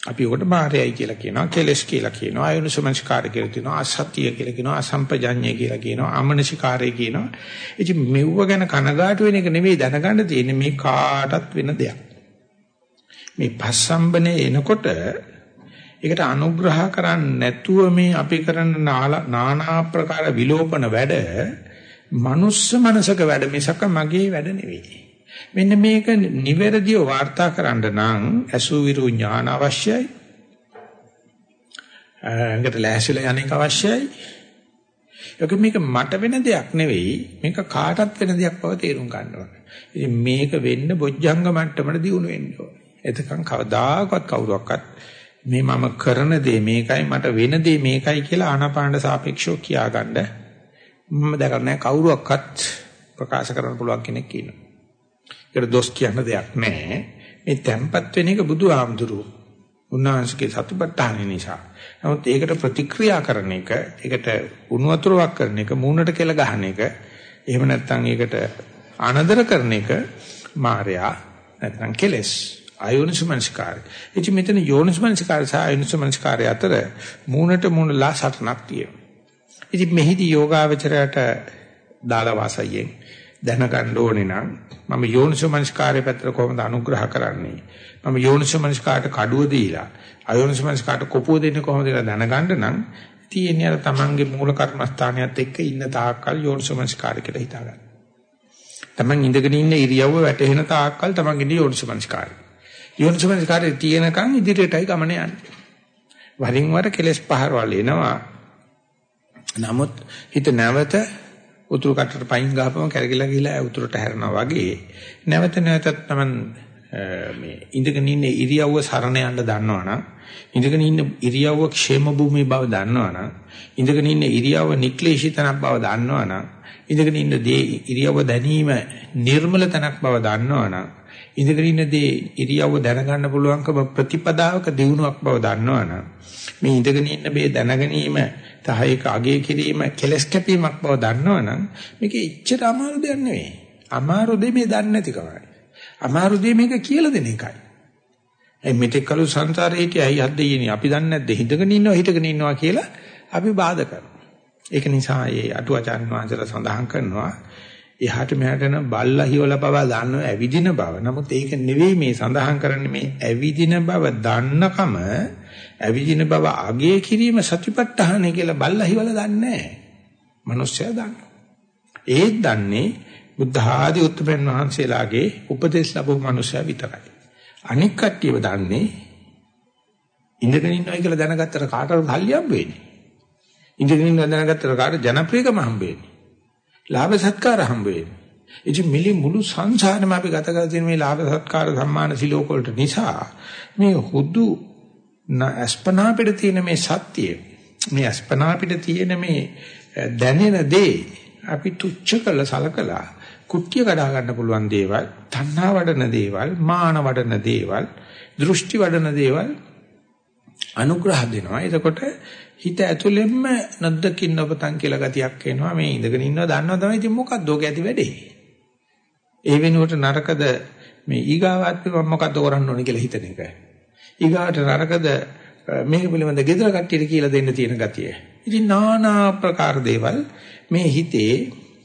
Speaker 1: අපි උකට මායයි කියලා කියනවා, කෙලස් කියලා කියනවා, අයෝනිසමංස්කාරය කියලා කියනවා, අසත්‍ය කියලා කියනවා, අසම්පජඤ්ඤය කියලා කියනවා, ආමනසිකාරය කියනවා. ඉතින් මෙව්ව ගැන කනගාටු වෙන එක නෙවෙයි දැනගන්න තියෙන්නේ මේ කාටත් වෙන දෙයක්. මේ පස්සම්බනේ එනකොට ඒකට අනුග්‍රහ කරන්නේ නැතුව මේ අපි කරන নানা ආකාර විලෝපන වැඩ මනුස්ස මනසක වැඩ මිසක මගේ වැඩ නෙවෙයි. මෙන්න මේක නිවැරදිව වාර්තා කරන්න නම් අසුවිරු ඥාන අවශ්‍යයි. ඒකට ලෑස්තිලා යන්නේක අවශ්‍යයි. ඒක මේක මට වෙන දෙයක් නෙවෙයි මේක කාටත් වෙන දෙයක් බව තේරුම් ගන්න ඕනේ. ඉතින් මේක වෙන්න බොජ්ජංග මට්ටමට දියුණු වෙන්න ඕනේ. එතකන් කවදාකවත් කවුරක්වත් මේ මම කරන දේ මේකයි මට වෙන දේ මේකයි කියලා ආනාපාන සාපේක්ෂව කියාගන්න මම දැකලා නැහැ කවුරුවක්වත් ප්‍රකාශ කරන්න පුළුවන් කෙනෙක් ඉන්නවා. ඒකට දොස් කියන්න දෙයක් නැහැ. මේ තැම්පත් වෙන එක බුදුහාමුදුරු උන්වහන්සේගේ සතිපට්ඨාන නිසා. නමුත් ඒකට ප්‍රතික්‍රියා කරන එක, ඒකට උණු වතුරක් කරන එක, මූණට කෙල ගහන එක, එහෙම නැත්නම් ඒකට අනදර කරන එක මායя නැත්නම් කෙලස් අයෝනිසමනස්කාරය. ඉතින් මෙතන යෝනිසමනස්කාරය සහ අයෝනිසමනස්කාරය අතර මූණට මූණලා සටනක් තියෙනවා. ඉතින් මෙහිදී යෝගාවචරයට දාලා වාසයෙන් දැනගන්න ඕනේ නම් මම යෝනිසමනස්කාරය පැත්තට කොහොමද අනුග්‍රහ කරන්නේ මම යෝනිසමනස්කාරට කඩුව දීලා අයෝනිසමනස්කාරට කොපුව දෙන්නේ කොහොමද කියලා දැනගන්න නම් තියෙන්නේ අර තමන්ගේ මූල කර්මස්ථානියත් එක්ක ඉන්න තාක්කල් යෝනිසමනස්කාරය කියලා හිතා ගන්න. තමන් ඉඳගෙන ඉන්න ඉරියව්ව වැටෙන තාක්කල් තමන් ඉන්නේ යෝනිසමනස්කාරය. යෝනිසමනස්කාරය තියෙනකන් ඉදිරියටයි ගමන යන්නේ. වරින් වර කෙලස් පහරවල් එනවා. නමුත් හිත නැවත උතුරු කටට පයින් ගහපම කැරකිලා ගිහලා උතුරට හැරෙනවා වගේ. නැවත නැවතත් තමන් මේ ඉඳගෙන ඉන්න ඉරියව්ව සරණ යන්න දන්නවනම් ඉඳගෙන ඉන්න ඉරියව්ව ക്ഷേම භූමි බව දන්නවනම් ඉඳගෙන ඉන්න ඉරියව්ව නික්ලේශිතනක් බව දන්නවනම් ඉඳගෙන ඉන්න දේ ඉරියව්ව දැනීම නිර්මල තනක් බව දන්නවනම් ඉඳගෙන ඉන්න දේ ඉරියව්ව දැනගන්න පුළුවන්කම ප්‍රතිපදාවක දියුණුවක් බව දන්නවනම් මේ ඉඳගෙන ඉන්න මේ දැනගැනීම තහයක අගේ කිරීම කෙලස් කැපීමක් බව දන්නවනම් මේක ඉච්ඡර අමාරු දෙයක් නෙවෙයි. අමාරු දෙය මේ දන්නේ නැතිකමයි. අමාරු දෙය මේක කියලා දෙන එකයි. ඒ මෙතෙක් කල සංසාරේ හිටියයි අද්දෙයිනේ අපි දන්නේ නැද්ද හිතගෙන ඉන්නවා හිතගෙන ඉන්නවා කියලා අපි බාධා කරනවා. ඒක නිසා මේ අටුවාචාන් වහන්සේලා සඳහන් කරනවා එහාට මෙහාට යන බල්ලා හිවලා බව දන්නව ඇවිදින බව. නමුත් ඒක නෙවෙයි මේ සඳහන් කරන්නේ මේ ඇවිදින බව දන්නකම ඇවිදින බව අගය කිරීම සතිපට්ඨානයි කියලා බල්ලා හිවලා දන්නේ නැහැ. මිනිස්සයා දන්නවා. ඒත් දන්නේ බුද්ධ ආදී උත්තරයන් වහන්සේලාගේ උපදේශ ලැබු මිනිස්සයා විතරයි. අනික් කට්ටියව දන්නේ ඉඳගෙන ඉන්නවා කියලා දැනගත්තට කාටවත් හල්ලි හම්බ වෙන්නේ. ඉඳගෙන ඉන්නවා දැනගත්තට කාට ජනප්‍රියකම හම්බ වෙන්නේ. ලාභ සත්කාර හම්බ වෙන්නේ. ඉතින් මිලි මුළු සංසාරෙම අපි ගත කරලා තියෙන මේ ලාභ සත්කාර සම්මාන සිලෝක වලට නිසා මේ හුදු අස්පනා පිට තියෙන මේ සත්‍යය මේ අස්පනා පිට තියෙන මේ දැනෙන දේ අපි තුච්ච කළ සලකලා කුට්ටිය කඩා ගන්න පුළුවන් දේවල් තණ්හා වඩන දේවල් මාන වඩන දේවල් දෘෂ්ටි වඩන දේවල් අනුග්‍රහ දෙනවා. එතකොට හිත ඇතුළෙන්ම නැද්දකින් ඔබතන් කියලා ගතියක් එනවා. මේ ඉඳගෙන ඉන්නවා දන්නවා තමයි ඉතින් මොකක්ද ඔක ඇති වැඩේ. ඒ වෙනුවට නරකද මේ ඊගාවත් මොකක්ද කරන්න ඕනේ කියලා හිතන එක. ඊගාට නරකද මේක පිළිබඳ gedara කට්ටියට කියලා දෙන්න තියෙන ගතිය. ඉතින් নানা ආකාර දේවල් මේ හිතේ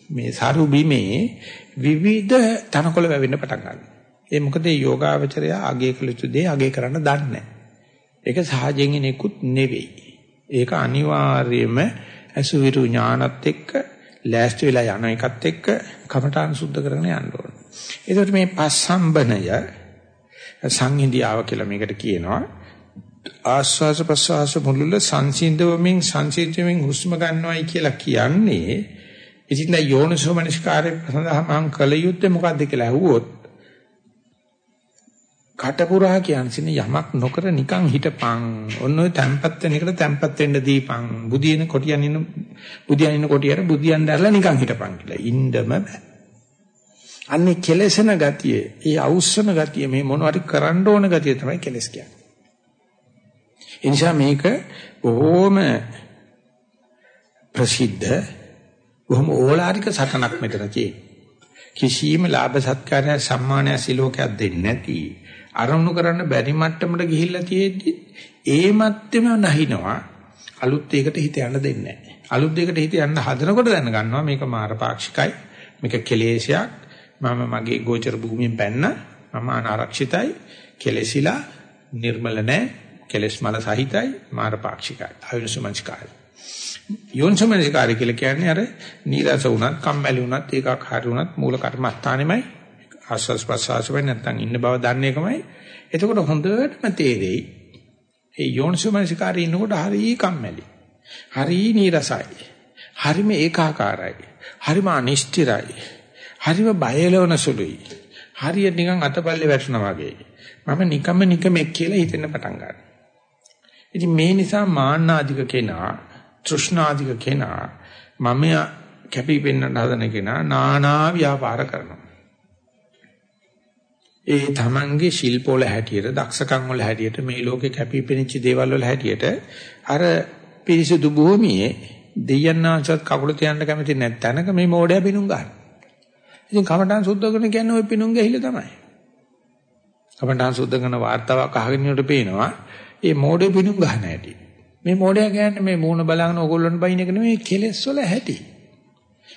Speaker 1: මේ සරු බිමේ විවිධ තනකොළ වැවෙන්න පටන් ගන්නවා. ඒ මොකද මේ යෝගාවචරය අගේ කළ යුතු දේ අගේ කරන්න දන්නේ ඒක සහජයෙන් එනෙකුත් නෙවෙයි. ඒක අනිවාර්යයෙන්ම අසුවිරු ඥානත් එක්ක ලෑස්ති වෙලා යන එකත් එක්ක කමඨාන් සුද්ධ කරගෙන යන්න ඕන. ඒකට මේ පස්සම්බනය සංහිඳියාව කියලා මේකට කියනවා. ආස්වාස ප්‍රස්වාස මුළුල්ල සංසිඳවමින් සංසිඳවමින් හුස්ම ගන්නවයි කියලා කියන්නේ. ඉතින් දැන් යෝනිසෝ මනස්කාරය සඳහා මම කල යුත්තේ මොකද්ද කියලා අහුවොත් කටපුරා කියන්නේ යමක් නොකර නිකන් හිටපන්. ඔන්න ඔය තැම්පත් වෙන එකට තැම්පත් වෙන්න දීපන්. බුදියන කොටියන් ඉන්න බුදියන් ඉන්න කොටියට බුදියන් දැරලා නිකන් හිටපන් කියලා. ඉන්නම බෑ. අන්නේ කෙලෙසන ගතිය, ඒ අවුස්සන ගතිය, මේ මොනවාරි කරන්න ඕන ගතිය තමයි කෙලස් කියන්නේ. ඒ නිසා මේක බොහොම ප්‍රසිද්ධ බොහොම ඕලාරික සටනක් මෙතන තියෙන්නේ. කිසියම් ලාභ සත්කාරය සම්මානය සිලෝකයක් දෙන්නේ නැති අරමුණු කරන්න බැරි මට්ටමට ගිහිල්ලා තියෙද්දි ඒ මට්ටම නැහිනවා අලුත් දෙයකට හිත යන්න දෙන්නේ නැහැ. අලුත් දෙයකට හිත යන්න හදනකොට දැන ගන්නවා මේක මාර පාක්ෂිකයි මේක කෙලේශයක් මම මගේ ගෝචර භූමියෙන් පැන්න මම අනාරක්ෂිතයි කෙලෙසිලා නිර්මල නැහැ කෙලස් මල සහිතයි මාර පාක්ෂිකයි. අයුසුමංස්කාරය යෝනිසමනසිකාරය කියලා කියන්නේ අර නීරස වුණත් කම්මැලි වුණත් ඒකක් හරි වුණත් මූල කර්මස්ථානෙමයි. ආස්වාස් ප්‍රසවාස වෙන්නේ නැත්නම් ඉන්න බව දන්නේ එකමයි. එතකොට හොඳටම තේරෙයි ඒ යෝනිසමනසිකාරය ඉන්නකොට හරි කම්මැලි හරි නීරසයි හරිම ඒකාකාරයි හරිම අනිෂ්ඨිරයි හරිම බයලවන සුළුයි හරියට නිකන් අතපල්ලේ වැටුණා වගේ මම නිකම්ම නිකමෙක් කියලා හිතෙන්න පටන් ගන්නවා ඉතින් මේ නිසා මාන්නාධික කෙනා තෘෂ්ණාධික කෙනා මම කැපී පෙන්වන්න හදන කෙනා නානා ව්‍යාපාර කරනවා. ඒ තමන්ගේ ශිල්ප වල හැටියට, දක්ෂකම් වල හැටියට මේ ලෝකේ කැපී පෙනෙච්ච දේවල් වල හැටියට අර පිරිසුදු භූමියේ දෙයන්නාසත් කකුල තියන්න කැමති නැත්නම්ක මේ මෝඩයා පිණුම් ගන්න. ඉතින් කමඨාන් සුද්ධ කරන කියන්නේ ওই පිණුම් ගහිලා තමයි. කමඨාන් සුද්ධ කරන වාර්තාවක් අහගෙන ඉන්නකොට පේනවා ඒ මෝඩේ පිණුම් ගන්න හැටි. මේ මොඩයා කියන්නේ මේ මූණ බලාගෙන ඕගොල්ලොන් බයින් එක නෙමෙයි කෙලෙස් වල ඇති.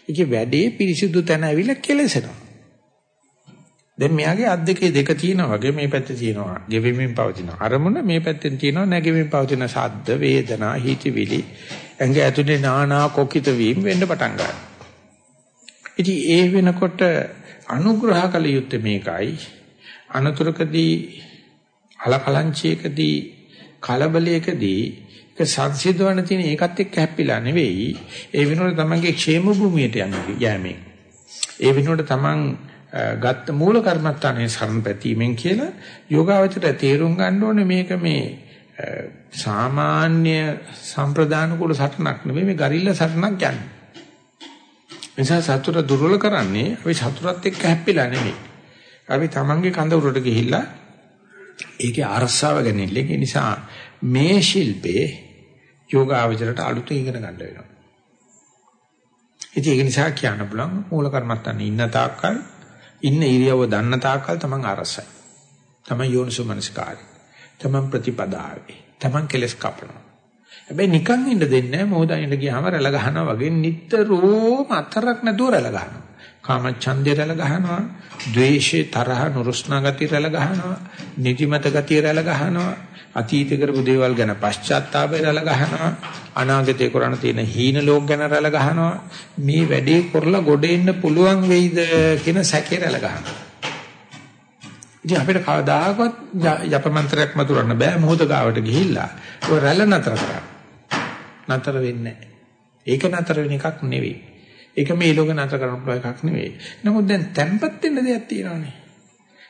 Speaker 1: ඒකේ වැඩේ පිරිසිදු තැන ඇවිල්ලා කෙලෙසෙනවා. දැන් මෙයාගේ අත් දෙකේ දෙක තියෙනවා වගේ මේ පැත්තේ තියෙනවා ගෙවෙමින් පවතින අරමුණ මේ පැත්තෙන් තියෙනවා නැගෙමින් පවතින ශබ්ද වේදනා හිතවිලි ඇඟ ඇතුලේ නානා කොකිත වීම වෙන්න පටන් ගන්නවා. ඉතින් ඒ වෙනකොට අනුග්‍රහ කළ යුත්තේ මේකයි. අනතුරකදී අලකලංචයකදී කලබලයකදී ඒක සංසිද්ධවන්න තියෙන ඒකත් එක්ක හැප්පිලා නෙවෙයි. ඒ වෙනුවට තමන්ගේ ക്ഷേම භූමියට යන්නේ යෑමෙන්. ඒ වෙනුවට තමන් ගත්ත මූල කර්මත්තානේ සරණ පැතීමෙන් කියලා යෝගාවචරය තේරුම් ගන්න ඕනේ. මේක මේ සාමාන්‍ය සම්ප්‍රදාන කුල සටනක් නෙවෙයි. මේ ගරිල්ලා සටනක් යන්නේ. නිසා සතුට දුර්වල කරන්නේ අපි සතුටත් එක්ක හැප්පිලා නෙවෙයි. අපි තමන්ගේ කඳ උරට ගිහිල්ලා ඒකේ අරසාව ගැනීම. ඒ නිසා මේ ශිල්පේ යෝගාවචරයට අලුතෙන් ඉගෙන ගන්න වෙනවා. ඉතින් ඒක නිසා කියන්න පුළුවන් මූල කර්මත්තන් ඉන්න තාක්කල් ඉන්න ඉරියව දන්න තාක්කල් තමන් අරසයි. තමන් යෝනිසෝමනස්කාරයි. තමන් ප්‍රතිපදාවේ. තමන් කෙලස් කපනවා. හැබැයි නිකන් ඉන්න දෙන්නේ නැහැ මොහොතින් ගියාම රැළ ගහනවා වගේ නිතරම අතරක් නැතුව රැළ ගහනවා. කාම ඡන්දේ රැළ ගහනවා, ද්වේෂේ තරහ නුරුස්නා ගතිය රැළ ගහනවා, නිදිමත ගතිය රැළ ගහනවා, අතීත කරපු දේවල් ගැන පශ්චාත්තාපය රැළ ගහනවා, අනාගතේ කරණ තියෙන හීන ලෝක ගැන රැළ ගහනවා. මේ වැඩේ කරලා ගොඩ එන්න පුළුවන් වෙයිද කියන සැකේ රැළ ගහනවා. ඉතින් අපිට කවදාකවත් යපමන්ත්‍රයක් මතුරන්න බෑ මොහොත ගාවට ගිහිල්ලා. ඒක රැළ නතර කරන්න. නතර වෙන්නේ නැහැ. ඒක නතර වෙන එකක් නෙවෙයි. ඒක මේ ලෝක නතර කරන්න පුළුවන් එකක් නෙවෙයි. නමුත් දැන් තැම්පත් වෙන්න දෙයක් තියෙනවානේ.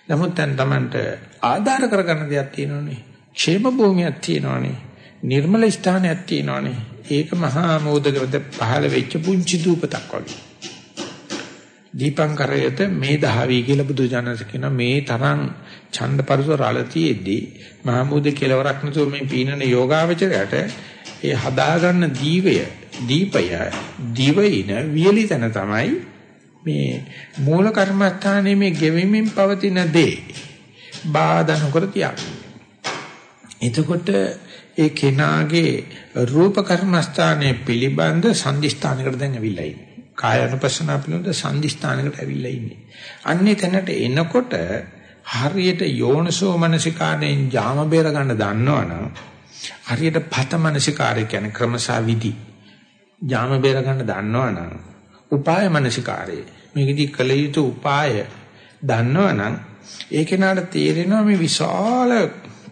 Speaker 1: නමුත් දැන් Tamanට ආධාර කරගන්න දෙයක් තියෙනවානේ. ക്ഷേම භූමියක් තියෙනවානේ. නිර්මල ස්ථානයක් තියෙනවානේ. ඒක මහා මෝදකවද පහළ වෙච්ච පුංචි දූපතක් වගේ. දීපංකරයට මේ දහවි කියලා බුදු ජානක කියන මේ තරම් ඡන්දපරස රළතියෙදී මහමුද කෙලවරක් නැතුව මේ පීනන යෝගාවචරයට ඒ හදාගන්න දීවය දීපය දිවයින වියලි තන තමයි මේ මූල කර්මස්ථානයේ මේ ගෙවෙමින් පවතින දේ බාධා නොකර තියාගන්න. එතකොට ඒ කෙනාගේ රූප කර්මස්ථානයේ පිළිබඳ සංදිස්ථානයකට දැන් ඇවිල්ලා ඉන්නේ. කාය අනුපස්සනා පිළිබඳ සංදිස්ථානයකට ඇවිල්ලා ඉන්නේ. අන්නේ තැනට එනකොට හරියට යෝනසෝ මනසිකාණයෙන් ජාම බේර ගන්න දන්නවනම් හරියට පත මනසිකාරය කියන්නේ ක්‍රමසා විදි ජාම බේර ගන්න දන්නවනම් උපාය මනසිකාරය. මේකදී කල යුතු උපාය දන්නවනම් ඒ කෙනාට තේරෙනවා මේ විශාල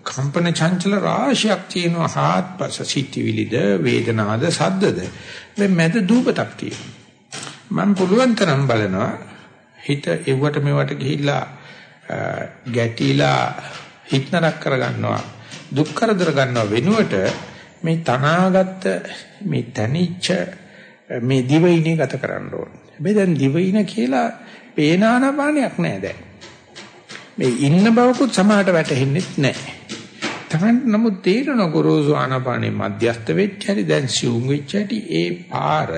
Speaker 1: කම්පන චංචල රාශියක් තියෙනවා. හාත්පස සිටිවිලිද වේදනාද සද්දද. මේ මැද දූපතක් තියෙනවා. මම පුළුවන් තරම් බලනවා. හිත එව්වට මෙවට ගිහිල්ලා ගැටිලා හිටනරක් කරගන්නවා. දුක් කරදර ගන්නව වෙනුවට මේ තනාගත්ත මේ තනිච්ච මේ දිවයිනේ ගත කරන්න ඕනේ. හැබැයි දැන් දිවයින කියලා පේනානපානයක් නෑ දැන්. මේ ඉන්න බවකුත් සමාහට වැටහෙන්නේ නැහැ. තමන් නමුත් තේරෙන ගොරෝසු ආනාපානේ මධ්‍යස්ත වෙච්ච හැටි දැන් සිුම් වෙච්ච හැටි ඒ පාර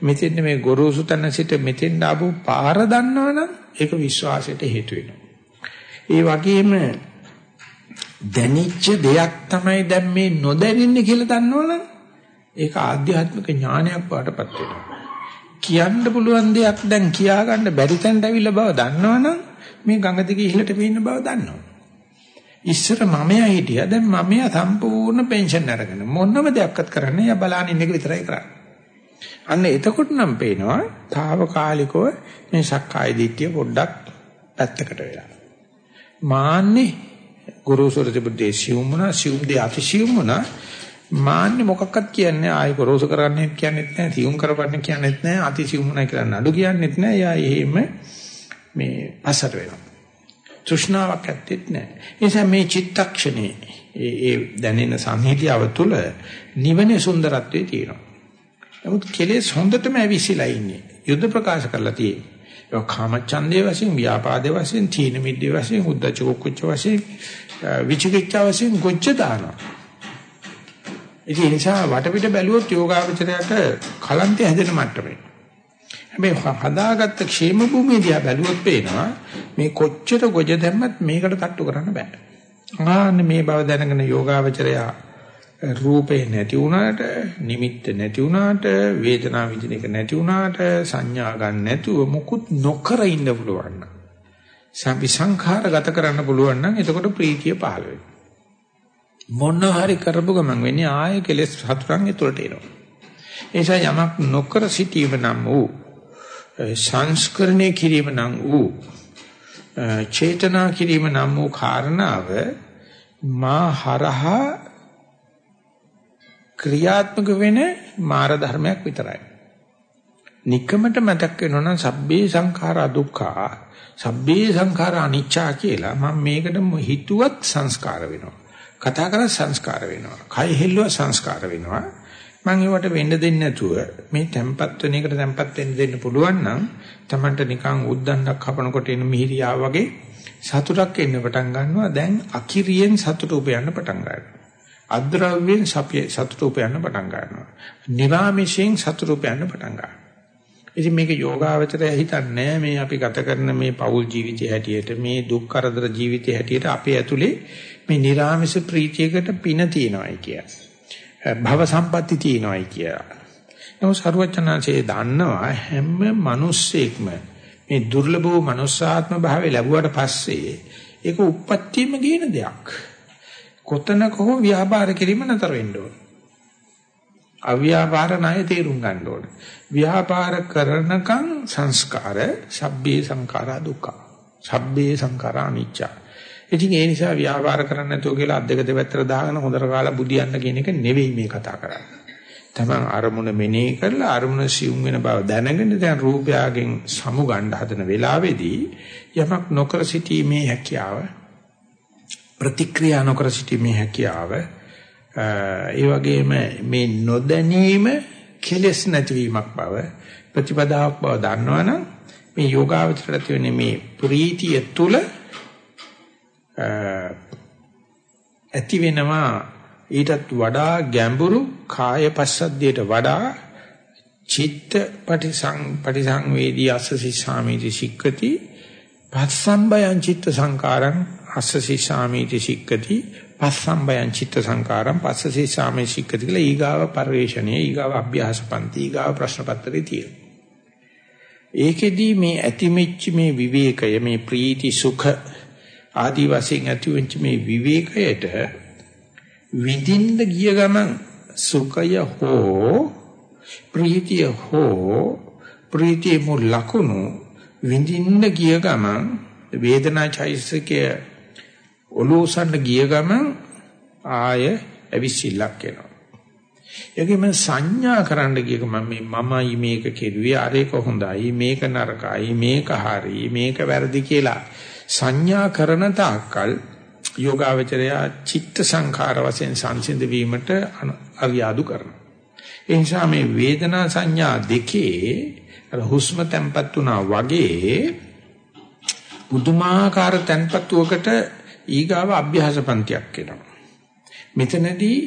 Speaker 1: මෙතෙන් මේ ගොරෝසු තැන සිට මෙතෙන් ආපු පාර දන්නවනම් ඒක විශ්වාසයට හේතු වෙනවා. ඒ වගේම දැනෙච්ච දෙයක් තමයි දැන් මේ නොදැනෙන්නේ කියලා දන්නවනම් ඒක ආධ්‍යාත්මික ඥානයක් වඩපත් වෙනවා. කියන්න පුළුවන් දෙයක් දැන් කියා ගන්න බැරි තැනට අවිල්ල බව දන්නවනම් මේ ගඟ දිගේ ඉහළට පීන්න බව දන්නවා. ඉස්සර මමයා හිටියා දැන් මමයා සම්පූර්ණ පෙන්ෂන් අරගෙන මොනම දෙයක්වත් කරන්නේ යා බලන්න ඉන්න එක විතරයි කරන්නේ. අන්න එතකොට නම් පේනවා తాවකාලිකව මේ සක්කාය දිට්ඨිය පොඩ්ඩක් පැත්තකට වෙලා. මාන්නේ ගුරුසුර තිබුදේ සිවුමුණා සිවුම්දේ අතිසිවුමුණා මාන්නේ මොකක්වත් කියන්නේ ආයෙ ගොරෝසු කරන්නේ කියන්නේත් නැහැ සිවුම් කරපන්නේ කියන්නේත් නැහැ අතිසිවුමුණා කියලා නඩු කියන්නේත් නැහැ යා එහෙම මේ අසර වෙනවා. තෘෂ්ණාවක් ඇත්තෙත් නැහැ ඒ නිසා මේ චිත්තක්ෂණේ ඒ ඒ දැනෙන සංහිතියව තුළ නිවනේ සුන්දරත්වයේ තියෙනවා. නමුත් කෙලෙස් හොඳටම ඇවිසිලා ඉන්නේ. යුද්ධ ප්‍රකාශ කරලා තියෙන්නේ. ඒ කාමච්ඡන්දේ වශයෙන් ව්‍යාපාදේ වශයෙන් තීන මිද්දේ වශයෙන් උද්දච්ච කුච්ච වශයෙන් විචිකිච්ඡා වශයෙන් ගොච්ච දානවා. ඒ නිසා වටපිට බැලුවොත් යෝගාවචරයට කලන්තය හැදෙන මට්ටමේ. හැබැයි හදාගත්ත ക്ഷേම භූමිය දිහා බැලුවොත් පේනවා මේ කොච්චර ගොජ දැම්මත් මේකට තට්ටු කරන්න බෑ. ආන්න මේ බව දැනගෙන යෝගාවචරයා රූපේ නැති වුණාට නිමිත්ත නැති වුණාට වේදනාව විඳින එක නැති වුණාට සංඥා ගන්න නැතුව මුකුත් නොකර ඉන්න පුළුවන්. සංවිසංඛාර ගත කරන්න පුළුවන් නම් එතකොට ප්‍රීතිය පහළ වෙනවා. මොන හරි කරපු ගමන් වෙන්නේ ආයෙ කෙලෙස් හතරන් ඇතුළට එනවා. ඒ නිසා යමක් නොකර සිටීම නම් වූ සංස්කරණය කිරීම නම් වූ චේතනා කිරීම නම් වූ කාරණාව මා හරහා ක්‍රියාත්මක වෙන මාර ධර්මයක් විතරයි. নিকමට මතක් වෙනවා නම් සබ්බේ සංඛාරා දුක්ඛා සබ්බේ සංඛාරා අනිච්චා කියලා මම මේකට හිතුවත් සංස්කාර වෙනවා. කතා කරලා සංස්කාර වෙනවා. කය හෙල්ලුවා සංස්කාර වෙනවා. මම ඒවට වෙන්න දෙන්නේ නැතුව මේ tempat වෙන එකට tempat වෙන්න දෙන්න පුළුවන් නම් Tamanට නිකන් උද්දණ්ඩක් හපනකොට එන මිහිරියා වගේ සතුටක් එන්න පටන් ගන්නවා. දැන් අකිරියෙන් සතුට උපයන්න පටන් ගන්නවා. අද්‍රව්‍යෙන් සතුට උපයන්න පටන් ගන්නවා. නිරාමිෂයෙන් සතුට උපයන්න පටන් ගන්නවා. ඉතින් මේක යෝගාවචරය හිතන්නේ මේ අපි ගත කරන මේ පෞල් ජීවිතය හැටියට මේ දුක් කරදර ජීවිතය හැටියට අපේ ඇතුලේ මේ නිර්ාමිෂ ප්‍රීතියකට පින තියෙනවායි කිය. භව සම්පatti තියෙනවායි කිය. නමුත් සරුවචනාංශයේ දන්නවා හැම මිනිස්සෙක්ම මේ දුර්ලභ වූ මනුස්සාත්ම භාවය ලැබුවට පස්සේ ඒක උප්පත්තියම ගේන දෙයක්. කොතනක හෝ ව්‍යාපාර කිරීම නතර වෙන්න ඕන. අව්‍යාපාර ණය තේරුම් ගන්න ඕනේ. ව්‍යාපාර කරනකම් සංස්කාර සබ්බේ සංඛාරා දුක්ඛ. සබ්බේ සංඛාරා අනිච්ච. ඉතින් ඒ නිසා ව්‍යාපාර කරන්න නැතුව කියලා අද්දක දෙපැත්තට දාගෙන හොඳට කාලා බුදියන්න කියන එක නෙවෙයි මේ කතා කරන්නේ. තමන් අරමුණ මෙනෙහි කරලා අරමුණ සිවුම් වෙන බව දැනගෙන දැන් රූපයගෙන් සමු ගන්න හදන වෙලාවේදී යමක් නොකර සිටීමේ හැකියාව ප්‍රතික්‍රියා නොකර සිටීමේ හැකියාව ඒ වගේම මේ නොදැනීම කෙලෙස් නැතිවීමක් බව ප්‍රතිපදාවක් බව දන්නවනම් මේ යෝගාවචරයට තියෙන මේ ප්‍රීතිය තුල ඇති වෙනවා ඊටත් වඩා ගැඹුරු කාය පස්සද්ධියට වඩා චිත්ත පටිසං පටිසංවේදී අස්සසි සාමීති සික්කති පස්සම්බයං චිත්ත සංකාරං අස්සසි සාමීති සික්කති පස්සම්බයං චිත්ත සංකාරම් පස්සසේ සාමේ සික්කති කියලා ඊගාව පරිවේශණයේ ඊගාව අභ්‍යාසපන්ති ඊගාව ප්‍රශ්න පත්‍රයේ තියෙනවා. ඒකෙදී මේ ඇතිමෙච්ච මේ විවේකය මේ ප්‍රීති සුඛ ආදී වශයෙන් ඇතිවෙච්ච මේ විවේකයට විඳින්න ගිය ගමන් සුඛය හෝ ප්‍රීතිය හෝ ප්‍රීතිය මුල් ලකුණු විඳින්න ගිය ගමන් වේදනා චෛසිකයේ ඔලෝසන්න ගිය ගමන් ආය ඇවිසිල්ලක් එනවා. ඒකෙම සංඥා කරන්න ගිය ගමන් මේ මමයි මේක කෙරුවේ අරේක හොඳයි මේක නරකයි මේක හරි මේක වැරදි කියලා සංඥා කරන තාක්කල් යෝගාවචරය චිත්ත සංඛාර වශයෙන් සංසිඳ වීමට අවියාදු කරනවා. ඒ නිසා මේ වේදනා සංඥා දෙකේ හුස්ම තැම්පත් වුණා වගේ පුදුමාකාර තැම්පත්වකට ඊගාව අභ්‍යාස පන්තියක් එනවා. මෙතනදී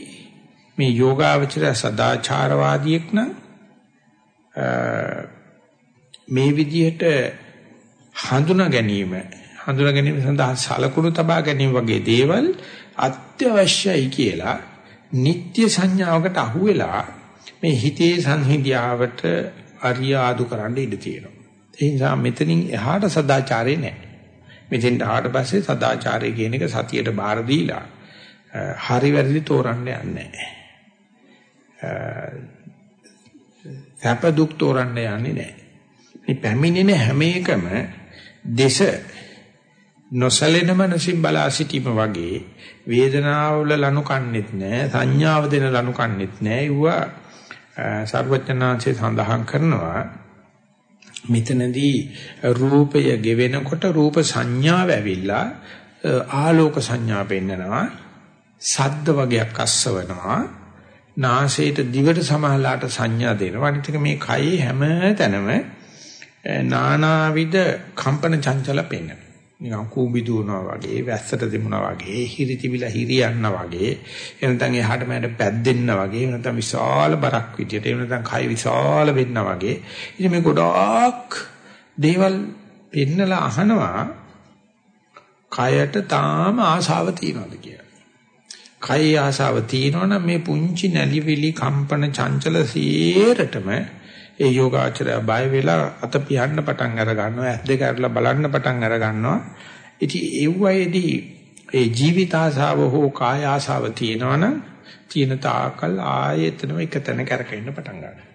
Speaker 1: මේ යෝගාවචර සදාචාරවාදියෙක් නම් මේ විදිහට හඳුනා ගැනීම හඳුනා ගැනීම සඳහා සලකුණු තබා ගැනීම වගේ දේවල් අත්‍යවශ්‍යයි කියලා නিত্য සංඥාවකට අහුවෙලා මේ හිතේ සංහිඳියාවට අරියාදු කරන්න ඉඩ තියෙනවා. ඒ නිසා මෙතනින් එහාට සදාචාරේ නැහැ. මෙතෙන් ආවට පස්සේ සදාචාරය කියන එක සතියට බාර දීලා හරි වැරදි තෝරන්න යන්නේ නැහැ. සැප දුක් තෝරන්න යන්නේ නැහැ. මේ පැමිණෙන හැම එකම දේශ නොසලෙන මනසින් බලා සිටීම වගේ වේදනාවල ලනු කන්නේත් නැහැ සංඥාව දෙන ලනු කන්නේත් නැහැ ඊවා සර්වඥාන්සේ සඳහන් කරනවා මෙතනදී රූපය ගෙවෙනකොට රූප සංඥාව ඇවිල්ලා ආලෝක සංඥා පෙන්නනවා සද්ද වගේක් අස්සවනවා නාසයට දිවට සමහරලාට සංඥා දෙනවා. අනිත් එක මේ කයේ හැම තැනම නානාවිද කම්පන චංචල පෙන්නනවා. නිකන් කූඹි දුවනවා වගේ වැස්සට දෙමුණා වගේ හිරි තිබිලා හිරි යනවා වගේ එනතන් එහාට මෙහාට පැද්දෙන්න වගේ එනතන් විශාල බරක් විදියට එනතන් කය විශාල වෙන්න වගේ ඉතින් මේ ගොඩාක් දේවල් පෙන්නලා අහනවා කයට තාම ආශාව තියනවාද කියලා. කයි ආශාව තියෙනවනම් මේ පුංචි නැලිවිලි කම්පන චංචල සීරටම ඒ යෝගාචරය බය වෙලා අත පියන්න පටන් අර ගන්නවා ඇස් දෙක අරලා බලන්න පටන් අර ගන්නවා. ඉතින් ඒ වයේදී ඒ ජීවිත ආසාව හෝ කාය ආසාව තියෙනවනම් තියෙන තාකල් ආයෙතනම එක තැන කරකෙන්න පටන් ගන්නවා.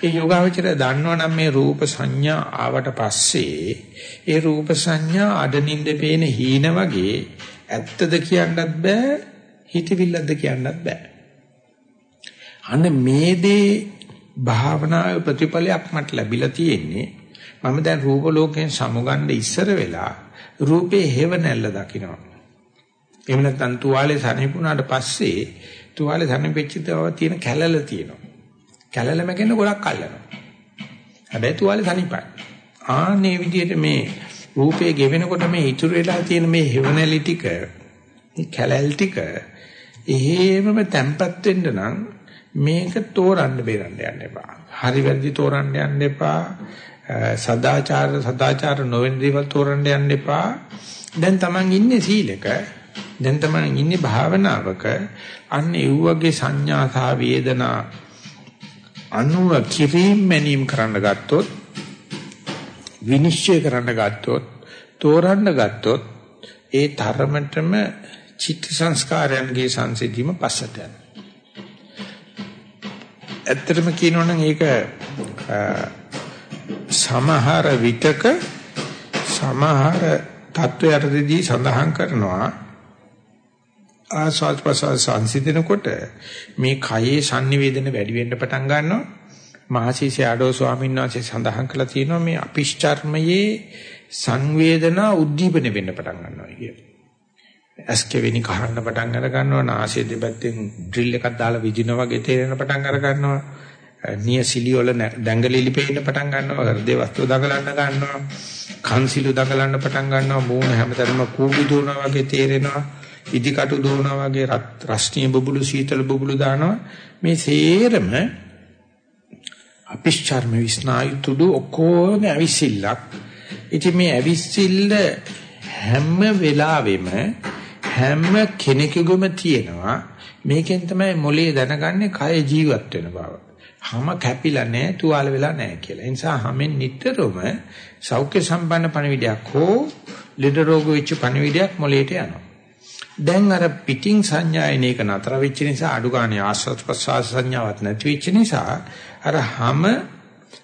Speaker 1: ඒ යෝගාචරය දන්නවනම් මේ රූප සංඥා ආවට පස්සේ ඒ රූප සංඥා අඩනින්ද පේන හීන වගේ ඇත්තද කියන්නත් බෑ. හිතවිල්ලක්ද කියන්නත් බෑ. අන්න මේ දේ භාවනාවේ ප්‍රතිඵලයක් මට ලැබිලා තියෙන්නේ. මම දැන් රූප ලෝකයෙන් සමුගන්න ඉස්සර වෙලා රූපේ හේව නැල්ල දකින්නවා එහෙම නැත්නම් තුවාලේ සනිපුණාට පස්සේ තුවාලේ සනිපෙච්ච තියෙන කැලල තියෙනවා. කැලලම කියන ගොඩක් අල්ලනවා. හැබැයි තුවාලේ සනිපයි. ආන්නේ විදිහට මේ රූපේ ගෙවෙනකොට මේ ඉතුරු වෙලා තියෙන මේ හේවණලි ටික කැලල් ටික එහෙමම තැම්පත් වෙන්න නම් මේක තෝරන්න බේරන්න යන්න එපා. හරි වැරදි තෝරන්න යන්න එපා. සදාචාර සදාචාර නොවන දේවල් තෝරන්න යන්න එපා. දැන් Taman ඉන්නේ සීලක. දැන් Taman ඉන්නේ භාවනාවක. අන්න ඒ වගේ සංඥා සහ වේදනා අනුව කිරීම මැනීම කරන්න ගත්තොත් විනිශ්චය කරන්න ගත්තොත් තෝරන්න ගත්තොත් ඒ තරමටම චිත්ත සංස්කාරයන්ගේ සංසිද්ධීම පස්සට යනවා. ඇත්තටම කියනවනම් ඒක සමහර විටක සමහර තත්වයටදී සඳහන් කරනවා ආස්වාද ප්‍රසවාස සංසිඳනකොට මේ කයේ sannivedana වැඩි වෙන්න පටන් ගන්නවා මහසීසේ ආඩෝ ස්වාමීන් වහන්සේ සඳහන් කළා තියෙනවා මේ අපිෂ්චර්මයේ සංවේදනා උද්දීපන වෙන්න පටන් ගන්නවා කියලා. ඇස්කෙවෙනි කහන්න පටන් අර ගන්නවා නාසය දෙපැත්තෙන් ඩ්‍රිල් එකක් දාලා විදිනා වගේ තේරෙන පටන් අර ගන්නවා. නියසිලි වල දැඟලිලි පේන්න පටන් ගන්නවා. හෘදේ වස්තු දඟලන්න ගන්නවා. කන්සිලු දඟලන්න පටන් ගන්නවා. මූණ හැමතැනම කූඹි දුවනවා වගේ තේරෙනවා. ඉදිකටු දුවනවා වගේ රස්නීය බබුලු සීතල බබුලු දානවා. මේ සේරම අපිෂ්චර්ම විස්නායු තුඩු ඔක්කොම ඇවිසිල්ලක්. ඉතින් මේ ඇවිසිල්ල හැම වෙලාවෙම හැම කෙනෙකුගේම තියෙනවා මේකෙන් තමයි මොලේ දැනගන්නේ කය ජීවත් වෙන බව. හැම කැපිලා නැහැ, තුවාල වෙලා නැහැ කියලා. ඒ නිසා හැමෙන් නිටතරම සෞඛ්‍ය සම්පන්න පණිවිඩයක් හෝ ලෙඩ රෝග වෙච්ච පණිවිඩයක් මොලේට යනවා. දැන් අර පිටින් සංඥායන එක නතර වෙච්ච නිසා අඩු ගන්න ආස්වාද ප්‍රසආස සංඥාවක් නැති වෙච්ච නිසා අර හැම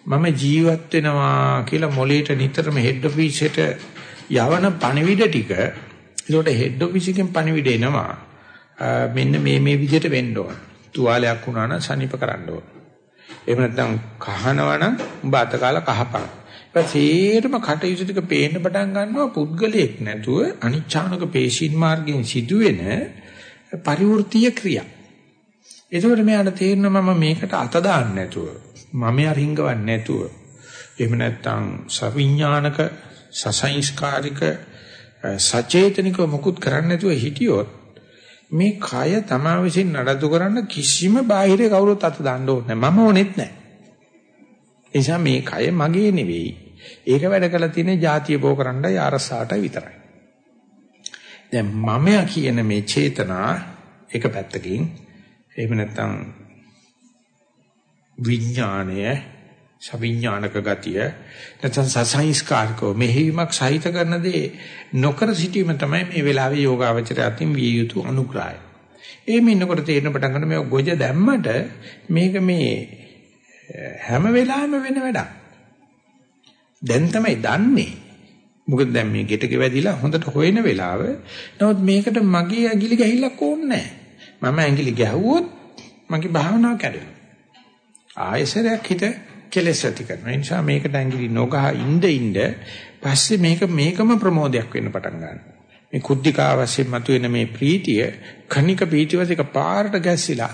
Speaker 1: මම ජීවත් වෙනවා කියලා මොලේට නිතරම හෙඩ් ඔෆිස් එකට යවන පණිවිඩ ටික ඒකට හෙඩ් ඔෆිස් එකෙන් පණිවිඩ එනවා. මෙන්න මේ මේ විදිහට වෙන්න ඕන. තුවාලයක් වුණා නම් සනීප කරන්න ඕන. එහෙම නැත්නම් කහනවා නම් උඹ අත කාලා කහපන්. ඊපස්සේටම කටයුතු ටික පේන්න පටන් ගන්නවා පුද්ගලයෙක් නැතුව අනිච්ඡානක පේශීන් මාර්ගයෙන් සිදුවෙන පරිවෘත්තීය ක්‍රියා. එතකොට මෙයාට තේරෙනවා මම මේකට අත දාන්න නැතුව මම අරිංගවන්නේ නැතුව එහෙම නැත්නම් සවිඥානික සසංස්කාරික සචේතනිකව මුකුත් කරන්නේ නැතුව හිටියොත් මේ කය තමා විසින් නඩත්තු කරන්න කිසිම බාහිර කවුරුත් අත දාන්න ඕනේ මම ඕනෙත් නැහැ. එනිසා මේ කය මගේ නෙවෙයි. ඒක වැඩ කළා තියෙන්නේ ಜಾතිය බෝ කරන්නයි අරසාට විතරයි. දැන් මමයා කියන මේ චේතනා එක පැත්තකින් එහෙම නැත්නම් විඥාණය සවිඥානික ගතිය නැත්නම් සසංස්කාරකෝ මෙහිමක් සහිත කරන දේ නොකර සිටීම තමයි මේ වෙලාවේ යෝගාවචරය අතින් විය යුතු අනුග්‍රහය. එහෙම ඉන්නකොට තේරෙන පටන් ගන්න මේ ගොජ දැම්මට මේක මේ හැම වෙලාවෙම වෙන වැඩක්. දැන් තමයි දන්නේ. මොකද දැන් මේ ගෙට ගෙවැදිලා හොඳට හොයන වෙලාව. නමුත් මේකට මගේ ඇඟිලි ගහිල්ලක් ඕනේ මම ඇඟිලි ගැහුවොත් මගේ භාවනාව කැඩෙනවා. ආයසරයක් හිත කෙලස් ඇති කරනවා. ඒ නිසා මේකට ඇඟිලි නොගහ ඉඳ ඉඳ පස්සේ මේක මේකම ප්‍රමෝදයක් වෙන්න පටන් ගන්නවා. මේ කුද්ධිකා වශයෙන් මතුවෙන මේ ප්‍රීතිය කණික ප්‍රීතිවසික පාරට ගැස්සිලා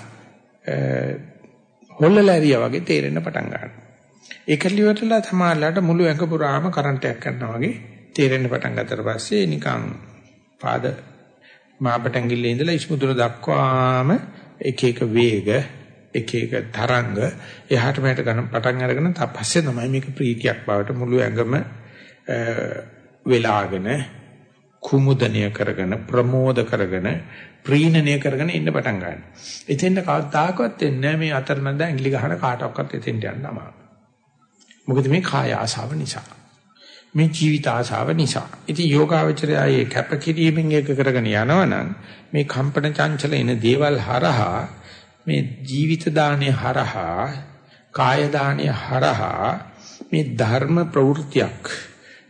Speaker 1: හොල්ලලාරියා වගේ තේරෙන්න පටන් ගන්නවා. ඒක liverලා තමයි මුළු ඇඟ පුරාම කරන්ට් එකක් කරනවා වගේ තේරෙන්න පටන් ගත්තට පස්සේ නිකන් පාද මාපට ඇඟිල්ලේ ඉඳලා ඉස්මුදුර දක්වාම එක එක වේග එක එක තරංග එහාට මෙහාට ගන්න පටන් අරගෙන පස්සේ තමයි මේක ප්‍රීතියක් බවට මුළු ඇඟම වෙලාගෙන කුමුදණය කරගෙන ප්‍රමෝද කරගෙන ප්‍රීණනය කරගෙන ඉන්න පටන් ගන්නවා. එතෙන්ට කවදාකවත් එන්නේ මේ අතරමැද ඇඟිලි ගහන කාටවත් එතෙන්ට යන්න අමාරුයි. මොකද මේ කාය ආශාව නිසා. මේ ජීවිත ආශාව නිසා. ඉතින් යෝගාවචරයයේ කැපකිරීමෙන් එක කරගෙන යනවනම් මේ කම්පන චංචල එන දේවල් හරහා මේ ජීවිත දාණය හරහා කාය දාණය හරහා මේ ධර්ම ප්‍රවෘත්තියක්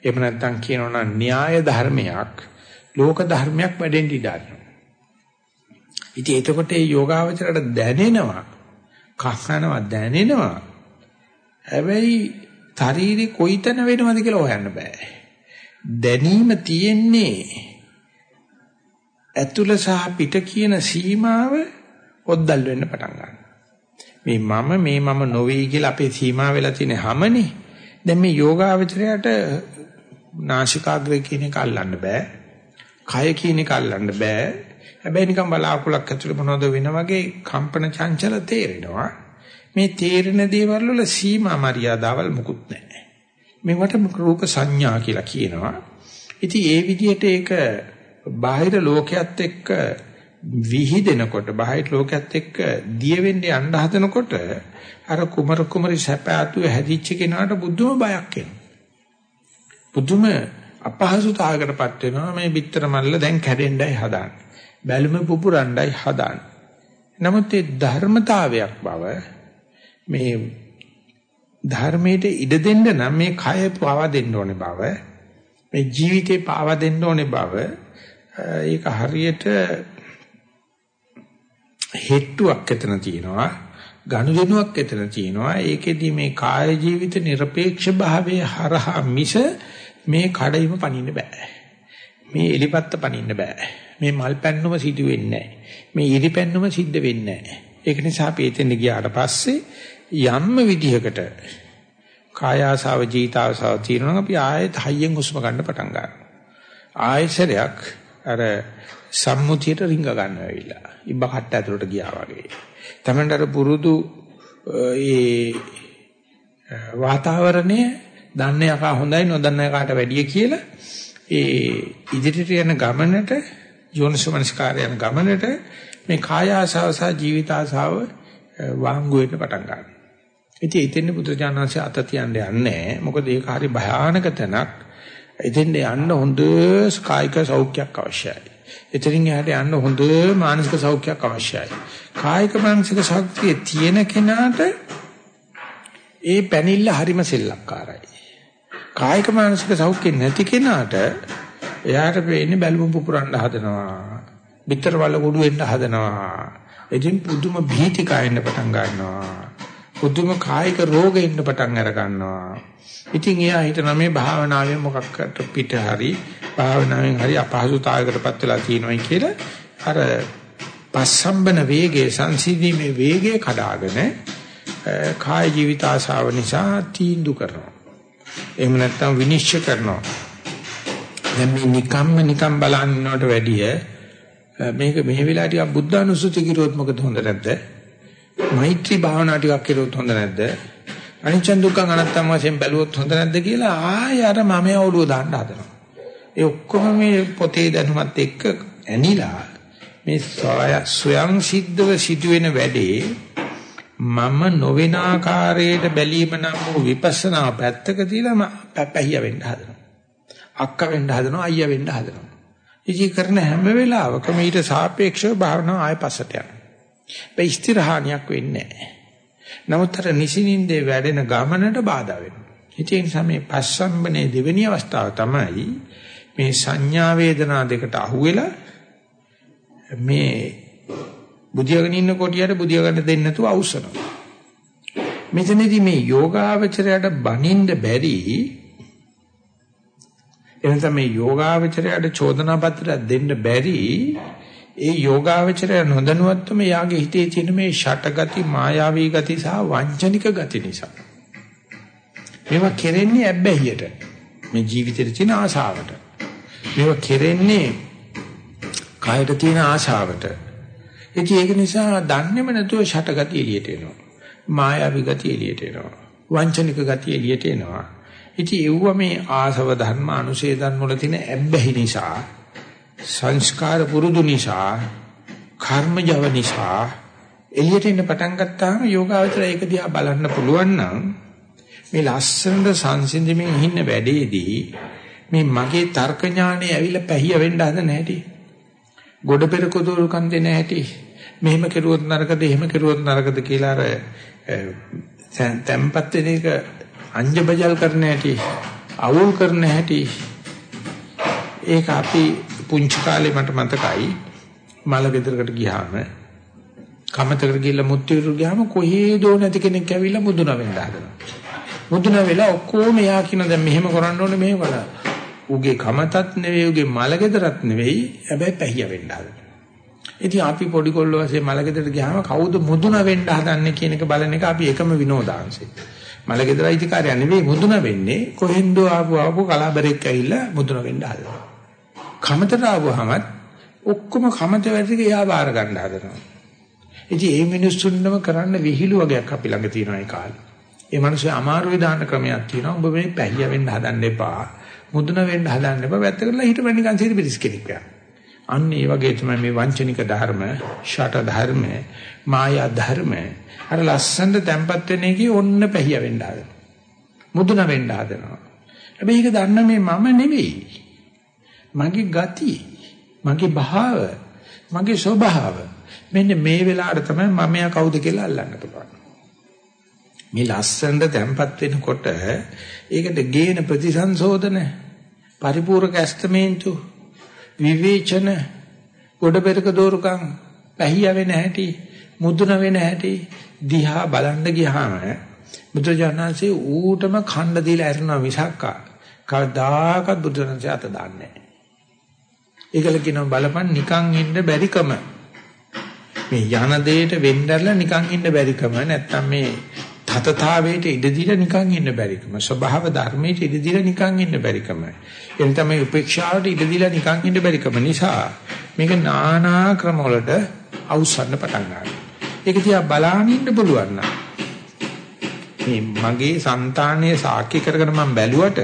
Speaker 1: එහෙම නැත්නම් කියනවා න්‍යාය ධර්මයක් ලෝක ධර්මයක් වැඩෙන්න ඉඩ ඉතින් එතකොට මේ යෝගාවචරයට දැනෙනවා කහනවා දැනෙනවා හැබැයි ශරීරේ කොයිතන වෙනවද කියලා හොයන්න බෑ. දැනීම තියෙන්නේ ඇතුළ සහ පිට කියන සීමාව ඔද්දල් වෙන්න පටන් ගන්නවා. මේ මම මේ මම නොවේ කියලා අපේ සීමා වෙලා තියෙන හැමනේ. දැන් මේ යෝගාවචරයට නාසිකාග්‍රය කියන එක අල්ලන්න බෑ. කය කියන එක අල්ලන්න බෑ. හැබැයි නිකන් බලාකුලක් ඇතුළේ මොනවද වෙන වගේ කම්පන චංචල තේරෙනවා. මේ තේරෙන දේවල් වල සීමා මරියාදාවල් මුකුත් නැහැ. මේවට රූප සංඥා කියලා කියනවා. ඉතින් ඒ විදිහට ඒක බාහිර ලෝකයක් එක්ක විහිදෙනකොට බාහිර ලෝකයක් එක්ක දිය වෙන්න යන්න හදනකොට අර කුමර කුමරි සැපාතු හැදිච්ච කෙනාට බුදුම බයක් එනවා. බුදුම අපහසුතාවකටපත් වෙනවා මේ bitter මල්ල දැන් කැඩෙන්නයි හදාන්නේ. බැලුම පුපුරණ්ඩයි හදාන්නේ. නමුත් ඒ ධර්මතාවයක් බව මේ ධර්මයට ඉඩ දෙන්න නම් මේ කය පාවා දෙන්න ඕනේ බව මේ ජීවිතේ පාවා දෙන්න ඕනේ බව ඒක හරියට හෙට්ටුවක් එතන තියෙනවා ගනුදෙනුවක් එතන තියෙනවා ඒකෙදි මේ කාය ජීවිත নিরপেক্ষ භාවයේ හරහා මිස මේ කඩයිම පනින්න බෑ මේ එලිපත්ත පනින්න බෑ මේ මල් පැන්නුම සිදු වෙන්නේ මේ ඉරි පැන්නුම සිද්ධ වෙන්නේ ඒක නිසා අපි එතෙන් ගියාට පස්සේ යම්ම විදිහකට කාය ආසාව ජීවිත ආසාව තියෙනවා අපි ආයෙත් හයියෙන් හුස්ම ගන්න පටන් ගන්නවා ආයෙසරයක් අර සම්මුතියට රිංග ගන්න වෙයිලා. ඉබ්බ කට්ට ඇතුලට ගියා වගේ. තමන්ට අර පුරුදු ඒ වාතාවරණය දන්න යකා හොඳයි නොදන්න යකාට වැඩිය කියලා ඒ ඉදිරියට යන ගමනට යෝනිසමනස්කාරය යන ගමනට මේ කාය ආසාව සහ ජීවිත ආසාව වාංගු වෙන්න පටන් ගන්නවා. ඉතින් එතෙන් බුදුරජාණන්සේ අත තියන්න යන්නේ මොකද ඒක හරි භයානක තැනක්. එතෙන් යන්න හොඳ කායික සෞඛ්‍යයක් අවශ්‍යයි. එතනින් එහාට යන්න හොඳ මානසික සෞඛ්‍යයක් අවශ්‍යයි. කායික මානසික ශක්තිය තියෙන කෙනාට ඒ පැනිල්ල හරිම සෙල්ලක්කාරයි. කායික මානසික සෞඛ්‍ය නැති කෙනාට එයාට වෙන්නේ බැලුම් පුපුරන්න හදනවා. පිටර වල කුඩු වෙන්න හදනවා. ඉතින් පුදුම භීතිකයෙන්න පටන් ගන්නවා. පුදුම කායික රෝග එන්න පටන් අර ගන්නවා. ඉතින් එයා හිතන මේ භාවනාවේ මොකක්කට පිට හරි භාවනාවෙන් හරි අපහසුතාවයකටපත් වෙලා තියෙනවයි කියලා අර පස්සම්බන වේගයේ සංසිඳීමේ වේගය කඩාගෙන කාය ජීවිත ආශාව නිසා තීන්දු කරනවා. එහෙම නැත්නම් විනිශ්චය කරනවා. දැන් මේ නිකම්ම නිකම් බලන්නවට වැඩිය මේක මෙහෙ වෙලා ටිකක් බුද්ධානුස්සති කිරුවොත් මොකද හොඳ නැද්ද? මෛත්‍රී භාවනා ටිකක් කිරුවොත් හොඳ නැද්ද? අනිච්ච දුක්ඛ අනත්තම් වශයෙන් බැලුවොත් හොඳ නැද්ද කියලා ආය අර මම ඔළුව දාන්න හදනවා. ඒ ඔක්කොම මේ පොතේ දැනුමත් එක්ක ඇනිලා මේ ස්වයං සිද්ධව සිදුවෙන වැඩේ මම නොවන ආකාරයට බැලීම නම් වූ විපස්සනා පැත්තක තියලා පැපැහිය වෙන්න හදනවා. අක්ක වෙන්න හදනවා අයියා වෙන්න හදනවා. ඉති කරන හැම වෙලාවකම ඊට සාපේක්ෂව භාවනාව ආය පස්සට යනවා. මේ ස්ථිරහානියක් වෙන්නේ නැහැ. නමුත් අර නිසිනින්දේ වැඩෙන ගමනට බාධා වෙනවා. ඒ නිසා මේ පස්සම්බනේ දෙවෙනි අවස්ථාව තමයි මේ සංඥා වේදනා දෙකට අහුවෙලා මේ බුදියාගෙන ඉන්න කොටියට බුදියා ගන්න දෙන්නේ නැතුව අවශ්‍යනවා. මෙතනදී මේ යෝගාවචරයට බනින්න බැරි එනසම මේ යෝගාවචරයට චෝදනා පත්‍රයක් දෙන්න බැරි ඒ යෝගාවචරය නොදැනුවත්වම යාගේ හිතේ තියෙන මේ ෂටගති මායාවී ගති සහ වංචනික ගති නිසා මේවා කෙරෙන්නේ ඇබ්බැහියට මේ ජීවිතේ තියෙන ආශාවට මේවා කෙරෙන්නේ කායට තියෙන ආශාවට ඉතින් ඒක නිසා දන්නේම නැතුව ෂටගතිය එළියට එනවා. මායාවි ගතිය එළියට එනවා. වංචනික ගතිය එළියට එනවා. ඉතින් ඒව මේ ආසව ධර්ම අනුශේ ධර්ම වල තියෙන ඇබ්බැහි නිසා සංස්කාර පුරුදු නිසා කර්මජව නිසා එළියට එන්න පටන් ගත්තාම යෝගාවචරය ඒක දිහා බලන්න පුළුවන් නම් මේ ලස්සනට සංසිඳෙමින් ඉන්න වැඩේදී මේ මගේ තර්ක ඥානෙ ඇවිල්ලා පැහිය වෙන්න හදන හැටි ගොඩ පෙරක දෝරුකම් දෙන හැටි මෙහෙම කෙරුවොත් නරකද එහෙම කෙරුවොත් නරකද කියලා අර තැම්පත් වෙන එක අංජබජල් කරන හැටි අවුල් කරන හැටි. ඒක අපි පුංචි කාලේ මට මතකයි මල ගෙදරකට ගියාම කමතකට ගිහිල්ලා මුත්තිරු ගියාම කොහේදෝ නැති කෙනෙක් ඇවිල්ලා මුදුන වෙන්න හදනවා මුදුන වෙලා ඔක්කොම යා කියන දැන් මෙහෙම කරන්න ඕනේ මෙහෙම කරා උගේ කමතත් නෙවෙයි උගේ මල ගෙදරත් නෙවෙයි හැබැයි පැහිය වෙන්න හදනවා ඉතින් අපි පොඩි කොල්ලෝ වශයෙන් මලගෙදරට ගියාම කවුද මුදුන වෙන්න හදන්නේ කියන එක බලන එක අපි එකම විනෝදාංශය. මලගෙදර අයිතිකාරය නෙවෙයි මුදුන වෙන්නේ කොහෙන්ද ආපු ආපු කලාබරෙක් ඇවිල්ලා මුදුන වෙන්න හදනවා. කමතට ආවහමත් ඔක්කොම කමත වැඩික එයා බාර ගන්න හදනවා. ඉතින් මේ මිනිස්සුන්වම කරන්න විහිළු වගේක් අපි ළඟ තියෙනවා ඒ කාලේ. ඒ මිනිස්සු අමාරු විධාන ක්‍රමයක් තියෙනවා. ඔබ මේ පැහිය වෙන්න හදන්න එපා. මුදුන වෙන්න හදන්න එපා. වැත්ත කරලා හිටපන් නිකන් සිරිපිරිස් කෙනෙක් වෙනවා. අන්න ඒ වගේ තමයි මේ වංචනික ධර්ම, ෂට ධර්ම, මායා ධර්ම. අර ලස්සනට තැම්පත් වෙන එකේ ඔන්න පැහිය වෙන්න හදනවා. මුදුන වෙන්න හදනවා. හැබැයි ඒක දන්න මේ මම නෙවෙයි. මගේ ගති, මගේ භාව, මගේ ස්වභාව. මෙන්න මේ වෙලාවට තමයි මම යා කවුද කියලා අල්ලන්න පුළුවන්. මේ ලස්සනට තැම්පත් වෙනකොට ඒකට ගේන ප්‍රතිසංශෝධන පරිපූර්ණක ඇස්තමේන්තු විවේචන ගොඩ පෙරක දෝරුකම් පැහිය වෙන හැටි මුදුන වෙන හැටි දිහා බලන්න ගියාම බුදුජානන්සේ ඌටම ඛණ්ඩ දීලා ඇරනවා මිසක් කවදාකවත් බුදුරජාණන්සේ අත දාන්නේ නැහැ. ඒකල කියනවා බලපන් නිකන් ඉන්න බැරිකම. මේ යහන දෙයට වෙන්නදලා නිකන් ඉන්න බැරිකම. නැත්තම් මේ තතතාවයට ඉඩ දීලා නිකන් ඉන්න බැරිකම. ස්වභාව ධර්මයට ඉඩ දීලා නිකන් ඉන්න බැරිකම. එන තමයි උපේක්ෂාවට ඉඩ දීලා නිකන් ඉන්න බැරිකම නිසා මේක নানা ක්‍රම වලට අවසන්න පටන් ගන්නවා. ඒක තියා බලාගෙන ඉන්න පුළුවන් නම්. මේ මගේ సంతානය සාක්ෂි කරගෙන මම බැලුවට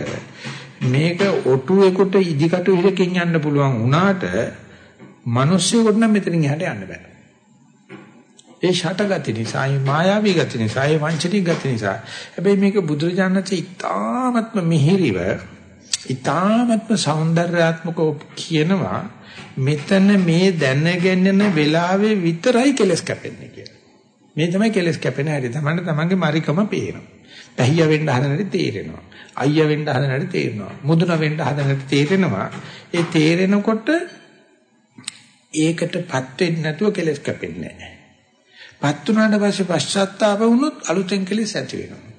Speaker 1: මේක ඔටුවෙකුට ඉදිකටු ඉරකින් යන්න පුළුවන් වුණාට මිනිස්සුෙකුට නම් මෙතනින් එහාට යන්න බෑ. ඒ ෂටගති නිසා, ඒ මායාවී ගති නිසා, ඒ වංචනික ගති නිසා. හැබැයි මේක බුදුරජාණන්සේ ඉතාමත්ම මිහිරිව, ඉතාමත්ම సౌందర్యාත්මකව කියනවා මෙතන මේ දැනගෙනන වෙලාවේ විතරයි කෙලස් කැපෙන්නේ කියලා. මේ තමයි කෙලස් කැපෙන හැටි. තමන්න තමන්ගේ මරිකම පේනවා. පැහිය වෙන්න හදන හැටි තේරෙනවා. අයියා වෙන්න හදන හැටි තේරෙනවා. මුදුන වෙන්න හදන හැටි තේරෙනවා. ඒ තේරෙනකොට ඒකටපත් වෙන්නේ නැතුව කෙලස් කැපෙන්නේ නැහැ. පත් වුණාට පස්සේ පශ්චාත්තාප වුණොත් අලුතෙන් කෙලෙස් ඇති වෙනවා.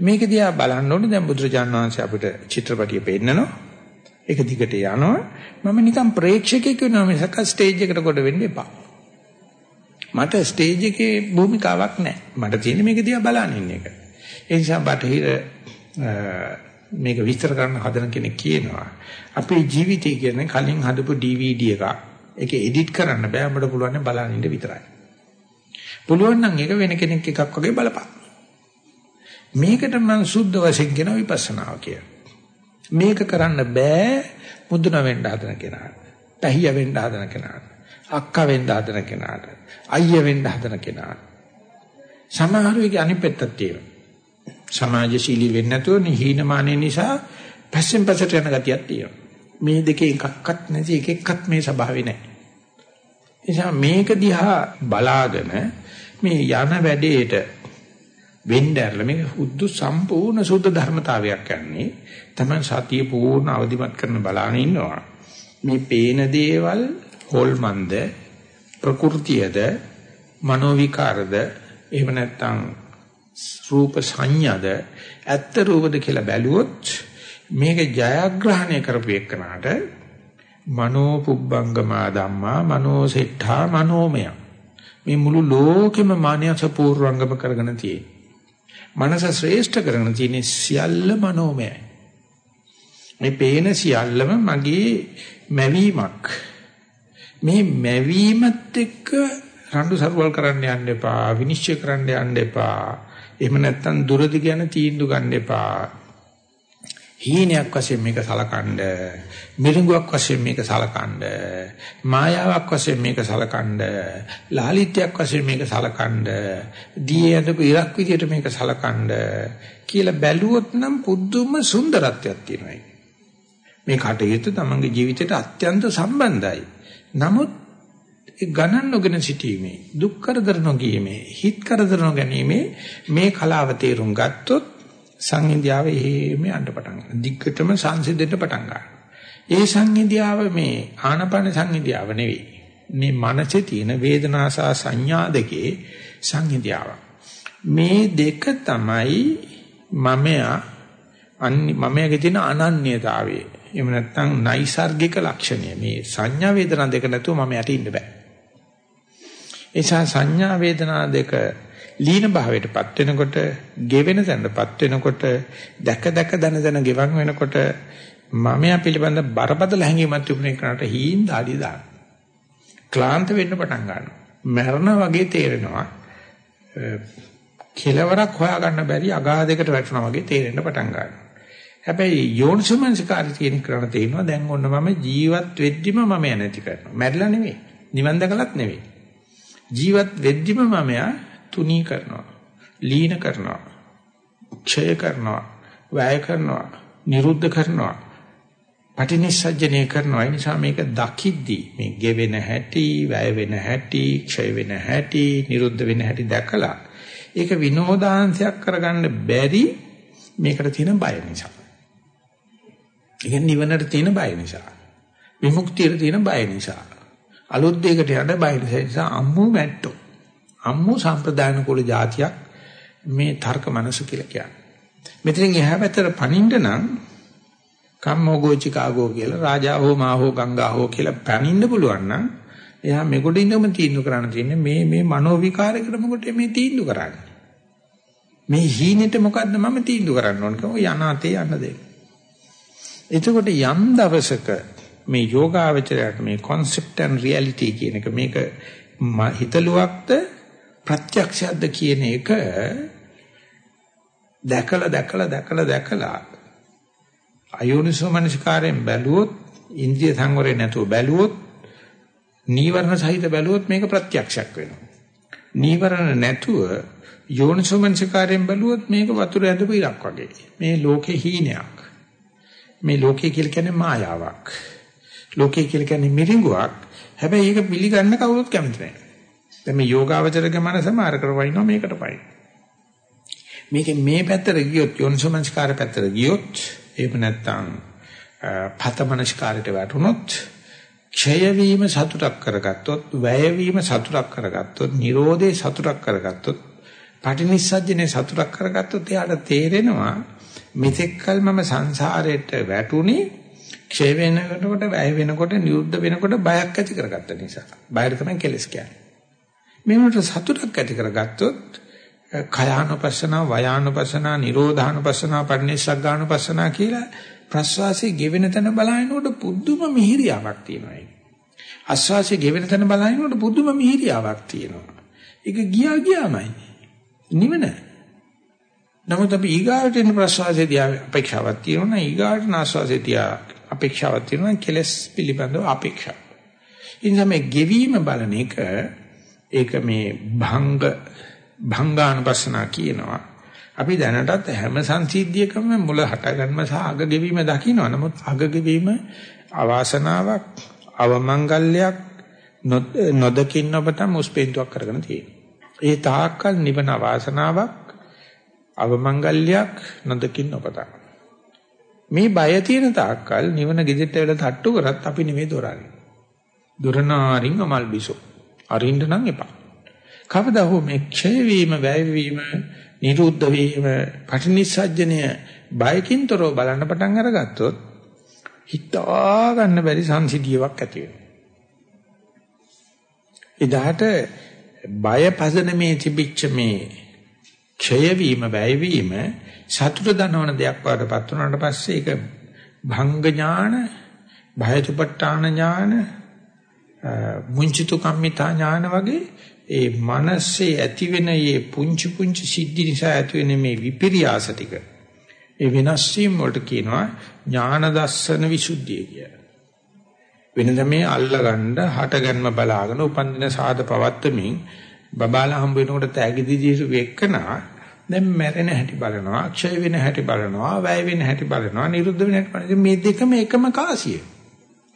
Speaker 1: මේක දිහා බලන්න ඕනේ දැන් බුදුරජාණන් වහන්සේ අපිට චිත්‍රපටිය පෙන්නනවා. ඒක දිගට යනවා. මම නිකන් ප්‍රේක්ෂකයෙක් වෙනවා මිසක ස්ටේජ් එකට කොට වෙන්න එපා. මට ස්ටේජ් එකේ භූමිකාවක් නැහැ. මට තියෙන්නේ මේක දිහා බලන ඉන්න එක. ඒ නිසා බටහිර මේක විස්තර කරන්න හදන කෙනෙක් කියනවා අපේ ජීවිතය කියන්නේ කලින් හදපු DVD එකක්. ඒක එඩිට් කරන්න බෑ. අපිට පුළුවන් බලන්න ඉන්න විතරයි. පුළුවන් නම් ඒක වෙන කෙනෙක් එකක් වගේ බලපන්. මේකට මම සුද්ධ වශයෙන් කියන විපස්සනාව කියලා. මේක කරන්න බෑ මුදුන වෙන්න හදන කෙනාට. පැහිය වෙන්න හදන කෙනාට. අක්කා වෙන්න හදන කෙනාට. අයියා වෙන්න හදන කෙනාට. සමහර වෙලාවට අනිත් පැත්තක් තියෙනවා. සමාජශීලී වෙන්නේ නැතුව නිහීනමානය නිසා පස්සෙන් පස්සට යන ගතියක් තියෙනවා. මේ දෙකේ එකක්වත් නැති එක එක්කත් මේ ස්වභාවේ නැහැ. නිසා මේක දිහා බලාගෙන මේ යන වැඩේට වෙන්න ඇරලා මේක හුදු සම්පූර්ණ සුද්ධ ධර්මතාවයක් යන්නේ තමයි සතිය පූර්ණ අවදිමත් කරන බලාගෙන ඉන්නවා මේ පේන දේවල් හොල්මන්ද ප්‍රകൃතියද මනෝ විකාරද එහෙම නැත්නම් රූප සංඥාද ඇත්ත රූපද කියලා බැලුවොත් මේක ජයග්‍රහණය කරපු එකනට මනෝ පුබ්බංගමා ධම්මා මනෝ සෙට්ඨා මනෝමය මේ මුළු ලෝකෙම මානස පූර්වංගම කරගෙන තියෙන්නේ. මනස ශ්‍රේෂ්ඨ කරගෙන තියෙන්නේ සියල්ල මනෝමයයි මේ පේන සියල්ලම මගේ මැවීමක්. මේ මැවීමත් එක්ක රණ්ඩු සරුවල් කරන්න යන්න එපා විනිශ්චය කරන්න යන්න එපා. එහෙම නැත්නම් දුරදි ගැන තීන්දුව ගන්න එපා. හීනයක් වශයෙන් මේක සලකන්න මිරිඟුවක් වශයෙන් මේක සලකන්න මායාවක් වශයෙන් මේක සලකන්න ලාලිත්‍යයක් වශයෙන් මේක සලකන්න දී යදපු ඉරක් විදියට මේක සලකන්න කියලා බැලුවොත් නම් පුදුම සුන්දරත්වයක් තියෙනවා. මේ කටයුතු තමන්ගේ ජීවිතයට අත්‍යන්ත සම්බන්ධයි. නමුත් ඒ ගණන් නොගෙන සිටීමේ දුක් කරදර නොගීමේ හිත කරදර නොගැනීමේ මේ කලාව තේරුම් ගත්තොත් සංහිඳියාව එහෙම යන්න පටන් ගන්නවා. දිග්ගටම සංසිඳෙන්න පටන් ගන්නවා. ඒ සංහිඳියාව මේ ආනපන සංහිඳියාව නෙවෙයි. මේ මනසේ තියෙන වේදනා සහ සංඥා දෙකේ සංහිඳියාව. මේ දෙක තමයි මමයා අනි මමයාගේ තියෙන අනන්‍යතාවය. එහෙම නැත්නම් නයිසાર્ගික ලක්ෂණය. මේ සංඥා වේදනා දෙක නැතුව මම යට ඉන්න බෑ. එසා සංඥා වේදනා දෙක ලීන භාවයටපත් වෙනකොට, ගෙවෙන තැනටපත් වෙනකොට, දැක දැක දන දන ගෙවන් වෙනකොට මමයා පිළිබඳ බරපතල හැඟීමක් තිබුණේ කරාට හීන් දාඩි දාන. ක්ලාන්ත වෙන්න පටන් ගන්නවා. මරණ වගේ තේරෙනවා. කෙලවරක් හොයාගන්න බැරි අගාධයකට වැටෙනවා වගේ තේරෙන්න පටන් ගන්නවා. හැබැයි යෝනිසමනසිකාරී තියෙන කරණ තේිනවා දැන් ඔන්න මම ජීවත් වෙද්දිම මම නැති කරනවා. මැරිලා නෙවෙයි. නිවන් දැකලත් නෙවෙයි. ජීවත් වෙද්දිම මම තුනී කරනවා. ලීන කරනවා. ක්ෂය කරනවා. වැය කරනවා. නිරුද්ධ කරනවා. පටිනිස්සජ්ජනය කරනවා. ඒ නිසා මේක දකිද්දී මේ ගෙවෙන හැටි, වැය වෙන හැටි, ක්ෂය වෙන හැටි, නිරුද්ධ වෙන හැටි දැකලා ඒක විනෝදාංශයක් කරගන්න බැරි මේකට තියෙන බය නිසා. ඒ නිවනට තියෙන බය නිසා. විමුක්තියට තියෙන බය නිසා. අලුත් දෙයකට යන්න බය නිසා අම්මු මැට්ටෝ. අම්මු සම්ප්‍රදායන කුල જાතියක් මේ තර්ක මනස කියලා කියන්නේ. මෙතනින් එහා පැත්තට පනින්න නම් කම්මෝගෝ චිකාගෝ කියලා රාජා හෝ මා හෝ ගංගා හෝ කියලා පනින්න පුළුවන් නම් එයා මෙගොඩ ඉන්නම තීන්දුව කරන්න තියෙන්නේ මේ මේ මනෝ විකාරයකට මොකටද මේ තීන්දුව කරන්නේ. මේ හීනෙට මොකද්ද මම තීන්දුව කරන්න ඕන කියලා යනාතේ යන්න දෙන්න. එතකොට යම් දවසක මේ යෝගාවචරයට මේ concept and reality කියන එක මේක හිතලුවක්ද ප්‍රත්‍යක්ෂයක්ද කියන එක දැකලා දැකලා දැකලා දැකලා අයෝනිසෝ මනසිකාරයෙන් බැලුවොත් ඉන්ද්‍රිය සංවරය නැතුව බැලුවොත් නීවරණ සහිත බැලුවොත් මේක ප්‍රත්‍යක්ෂයක් වෙනවා. නීවරණ නැතුව යෝනිසෝ මනසිකාරයෙන් බැලුවොත් මේක වතුර ඇදපු ඉරක් වගේ. මේ ලෝකේ හීනයක්. මේ ලෝකය කියලා කියන්නේ මායාවක්. ලෝකය කියලා කියන්නේ මිරිඟුවක්. හැබැයි ඒක පිළිගන්න කවුරුත් කැමති නැහැ. දැන් මේ යෝගාවචරක මනස මාර කරවයින්නවා මේකට පයි. මේකේ මේ පැත්තට ගියොත් යෝනිසමංස්කාර පැත්තට ගියොත් එහෙම නැත්නම් පතමනස්කාරයට වැටුනොත් ක්ෂය වීම සතුටක් කරගත්තොත් වැය වීම සතුටක් කරගත්තොත් Nirodhe සතුටක් කරගත්තොත් පටිනිස්සජ්ජනේ සතුටක් කරගත්තොත් එයාට තේරෙනවා මෙතෙක්කල් මම සංසාරයට වැටුනේ ක්ෂය වෙනකොට වැය වෙනකොට නිරුද්ධ වෙනකොට බයක් ඇති කරගත්ත නිසා. බයර තමයි කෙලස් කියන්නේ. මේවට සතුටක් ඇති කරගත්තොත් කයානුපස්සන, වයානුපස්සන, නිරෝධානුපස්සන, පරිනිස්සග්ගානුපස්සන කියලා ප්‍රස්වාසයේ ගෙවෙන තැන බලනකොට පුදුම මිහිරියාවක් තියෙනවා ඒක. ආස්වාසයේ ගෙවෙන තැන බලනකොට පුදුම මිහිරියාවක් තියෙනවා. ඒක ගියා ගියාමයි. නිවන. නමුත් අපි ඊගාට එන ප්‍රසවාසයේ තියා අපේක්ෂාවක් තියෙනවා ඊගාට නාස්වාසයේ තියා අපේක්ෂාවක් තියෙනවා කෙලස් පිළිබඳව අපේක්ෂා. ඉතින් මේ ගෙවීම බලන එක ඒක මේ භංග භංගානුපස්සනා කියනවා. අපි දැනටත් හැම සංසිද්ධියකම මුල හටගන්ම සහ අග ගෙවීම දකින්න. නමුත් අග ගෙවීම අවාසනාවක් අවමංගල්‍යයක් නොදකින්න ඔබට මුස්පෙන්තුවක් කරගෙන තියෙනවා. ඒ තාක්කල් නිවන අවාසනාවක් අවමංගල්‍යයක් නොදකින්න ඔබට. මේ බය තියෙන තාක්කල් නිවන ගෙදෙට්ට වෙලා තට්ටු කරත් අපි නෙමෙයි දොරන්නේ. දොරනාරින් අමල් බිසෝ. අරින්න නම් එපා. කවදා හෝ මේ ක්ෂය වීම, වැය වීම, නිරුද්ධ වීම, පටිනිස්සජ්ජනය බයකින්තරෝ බලන්න පටන් අරගත්තොත් හිතා ගන්න බැරි සංසිද්ධියක් ඇති වෙනවා. එදාට බය පදනමේ තිබිච්ච මේ ක්ෂය වීම, වැය වීම සතුට දනවන දෙයක් වඩපත් වුණාට පස්සේ ඒක භංග ඥාන, භයතුපට්ඨාන ඥාන, මුංචිතු කම්මිතා ඥාන වගේ ඒ මනසේ ඇතිවෙන මේ පුංචි පුංචි සිද්ධි නිසා ඇතිවෙන මේ විපිරියාස ටික ඒ වෙනස් වීම වලට කියනවා ඥාන දස්සන විසුද්ධිය කියලා. වෙනද මේ අල්ලගන්න හටගන්ම බලාගෙන උපන්දින සාද පවත්තමින් බබාලා හම්බ වෙනකොට තෑගි දිදීසු වෙක්කනා දැන් මැරෙන හැටි බලනවා අක්ෂය වෙන හැටි බලනවා වැය වෙන හැටි බලනවා නිරුද්ධ වෙන හැටි බලනවා මේ දෙකම එකම කාසිය.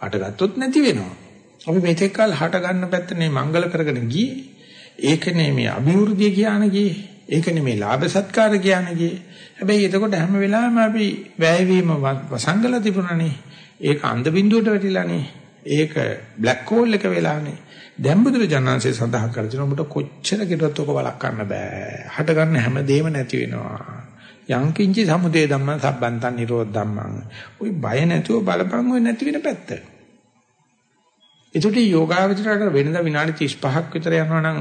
Speaker 1: හටගත්තොත් නැති වෙනවා. අපි මේක කල් හට ගන්න පැත්තනේ මංගල කරගෙන ගියේ. ඒකනේ මේ අභිවෘද්ධිය කියන්නේ ගියේ. ඒකනේ මේ ලාභ සත්කාර කියන්නේ ගියේ. හැබැයි එතකොට හැම වෙලාවෙම අපි වැයවීම වසංගල තිබුණානේ. ඒක අන්ධ බින්දුවට වැටිලානේ. ඒක බ්ලැක් හෝල් එක වෙලානේ. දැන් බුදුරජාණන්සේ සඳහන් කර තිනවා ඔබට කොච්චර කෙරුවත් ඔක වළක්වන්න බෑ. හට ගන්න හැමදේම නැති වෙනවා. යංකින්චි සමුදේ ධම්ම සම්බන්තන් නිරෝධ ධම්මං. ওই බය නැතුව බලපං ඔය නැති වෙන පැත්ත. ඒකට යෝගාවචරයට වෙනදා විනාඩි 35ක් විතර යනවා නම්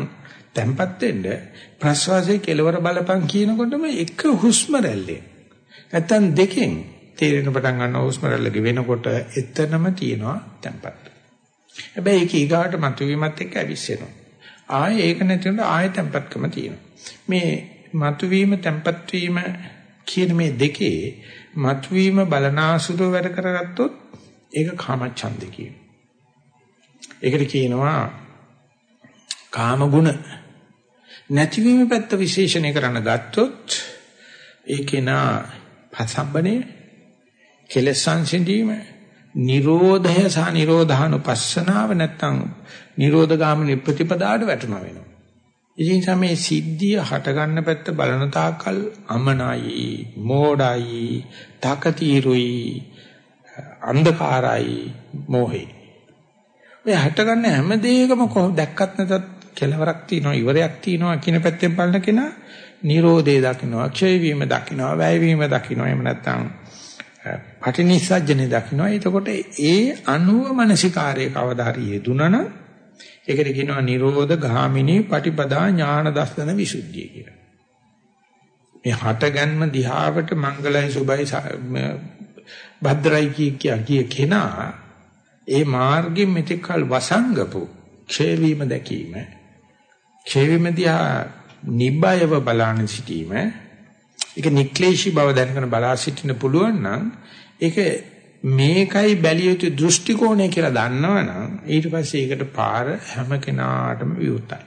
Speaker 1: තැම්පත් වෙන්න ප්‍රශ්වාසයේ කෙලවර බලපං කියනකොටම එක හුස්ම රැල්ලේ නැත්තම් දෙකෙන් තේරෙන පටන් ගන්නවා හුස්ම රැල්ල ගෙවෙනකොට එතනම තියෙනවා තැම්පත් හැබැයි ඒක ඊගාට මතුවීමත් එක්ක ඇවිස්සෙනවා. ආයේ ඒක නැතිවෙන්න ආයේ තැම්පත්කම තියෙනවා. මේ මතුවීම තැම්පත් වීම කියන මේ දෙකේ මතුවීම බලනාසුර වැඩ කරගත්තොත් ඒක කාමච්ඡන්දේ කියන. ඒකට කියනවා කාම ගුණ නැතිවීම පැත්ත විශේෂණය කරන්න ගත්තොත් ඒකේ නා පසම්බනේ කෙලෙස් සංසිඳීම නිරෝධය සහ නිරෝධානුපස්සනාව නැත්තම් නිරෝධගාමිනී ප්‍රතිපදාවට වැටෙනවා වෙනවා. ඉතින් සමේ සිද්ධිය හට ගන්න පැත්ත බලන තාකල් අමනයි, මෝඩයි, තකතිරුයි, අන්ධකාරයි, මොහේ. ඔය හට ගන්න හැම දෙයකම කොහොම දැක්කත් නැතත් කෙලවරක් තියෙනවා ඉවරයක් තියෙනවා කියන පැත්තෙන් බලන කෙනා නිරෝධය දකින්නවා ක්ෂය වීම දකින්නවා වැය වීම දකින්නවා එහෙම නැත්නම් පටිනිස්සජ්ජනේ දකින්නවා. එතකොට ඒ අනුව මනසිකාරයේ කවදා හරි යෙදුනන ඒකට කියනවා නිරෝධ ගාමිනී පටිපදා ඥාන දර්ශන විසුද්ධිය කියලා. මේ හටගන්ම දිහාවට මංගලයි සුභයි භද්‍රයි කිය කෙනා ඒ මාර්ගෙ මෙතෙක්කල් වසංගපු ක්ෂය වීම දැකීම ක්ෂේවිම දිහා නිබ්බයව බලන සිටීම ඒක නික්ලේශී බව දැනගෙන බලා සිටින්න පුළුවන් නම් ඒක මේකයි බැලිය යුතු දෘෂ්ටි කෝණය කියලා දන්නවනම් ඊට පස්සේ ඒකට පාර හැම කෙනාටම විවෘතයි.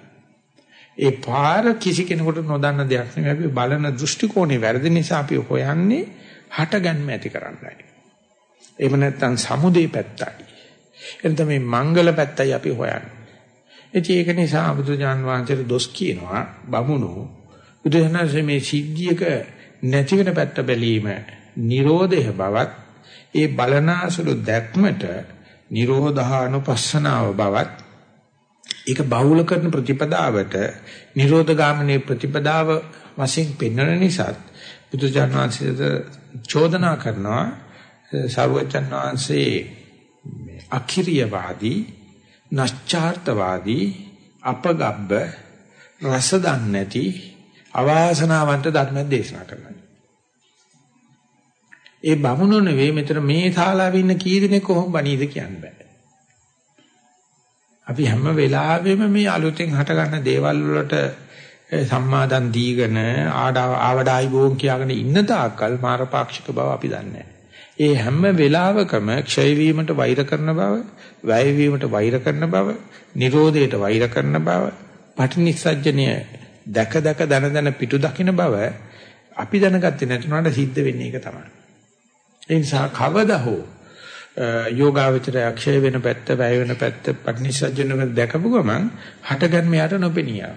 Speaker 1: ඒ පාර කිසි කෙනෙකුට නොදන්න දෙයක් නෙවෙයි අපි බලන දෘෂ්ටි කෝණේ වැරදි නිසා අපි හොයන්නේ හටගන්ම ඇති කරන්නයි. එහෙම නැත්නම් සමුදේ පැත්තයි. එතන මේ මංගල පැත්තයි අපි හොයන්නේ. ඉතින් ඒක නිසා බුදුජාන් වහන්සේට දොස් කියනවා බමුණු බුදුහනසේ මේ සිද්ධියක නැති වෙන පැත්ත බැලීම Nirodha බවත් ඒ බලනාසුළු දැක්මට Nirodhaනුපස්සනාව බවත් ඒක බහුල කරන ප්‍රතිපදාවට Nirodhagaamine ප්‍රතිපදාව වශයෙන් පෙන්වන නිසා බුදුජාන් වහන්සේට චෝදනා කරනවා. සර්වචන් වහන්සේ අකිරියවාදී නැස්චාර්තවාදී අපගබ්බ රස දන්නේ නැති අවාසනාවන්ත ධර්ම දේශනා කරනවා. ඒ බමුණු නෙවෙයි මෙතන මේ ශාලාවේ ඉන්න කී දෙනෙක් කොහොම බණීද කියන්න බෑ. අපි හැම වෙලාවෙම මේ අලුතෙන් හට ගන්න දේවල් වලට සම්මාදන් දීගෙන ආවඩායි බෝන් කියාගෙන ඉන්න තාක්කල් මාරපාක්ෂික බව අපි දන්නේ ඒ හැම වෙලාවකම ක්ෂය වීමට වෛර කරන බව, වැය වීමට වෛර කරන බව, Nirodheට වෛර කරන බව, පටිනිස්සජ්ජනය දැක දැක දන දන පිටු දකින්න බව අපි දැනගත්තේ නැතුනට සිද්ධ වෙන්නේ ඒක තමයි. ඒ නිසා කවදා හෝ යෝගාවචරය අක්ෂය වෙන පැත්ත, වැය වෙන පැත්ත, පටිනිස්සජ්ජන වෙන දැකපු ගමන් හටගන්න මෙයාට නොපෙනියා.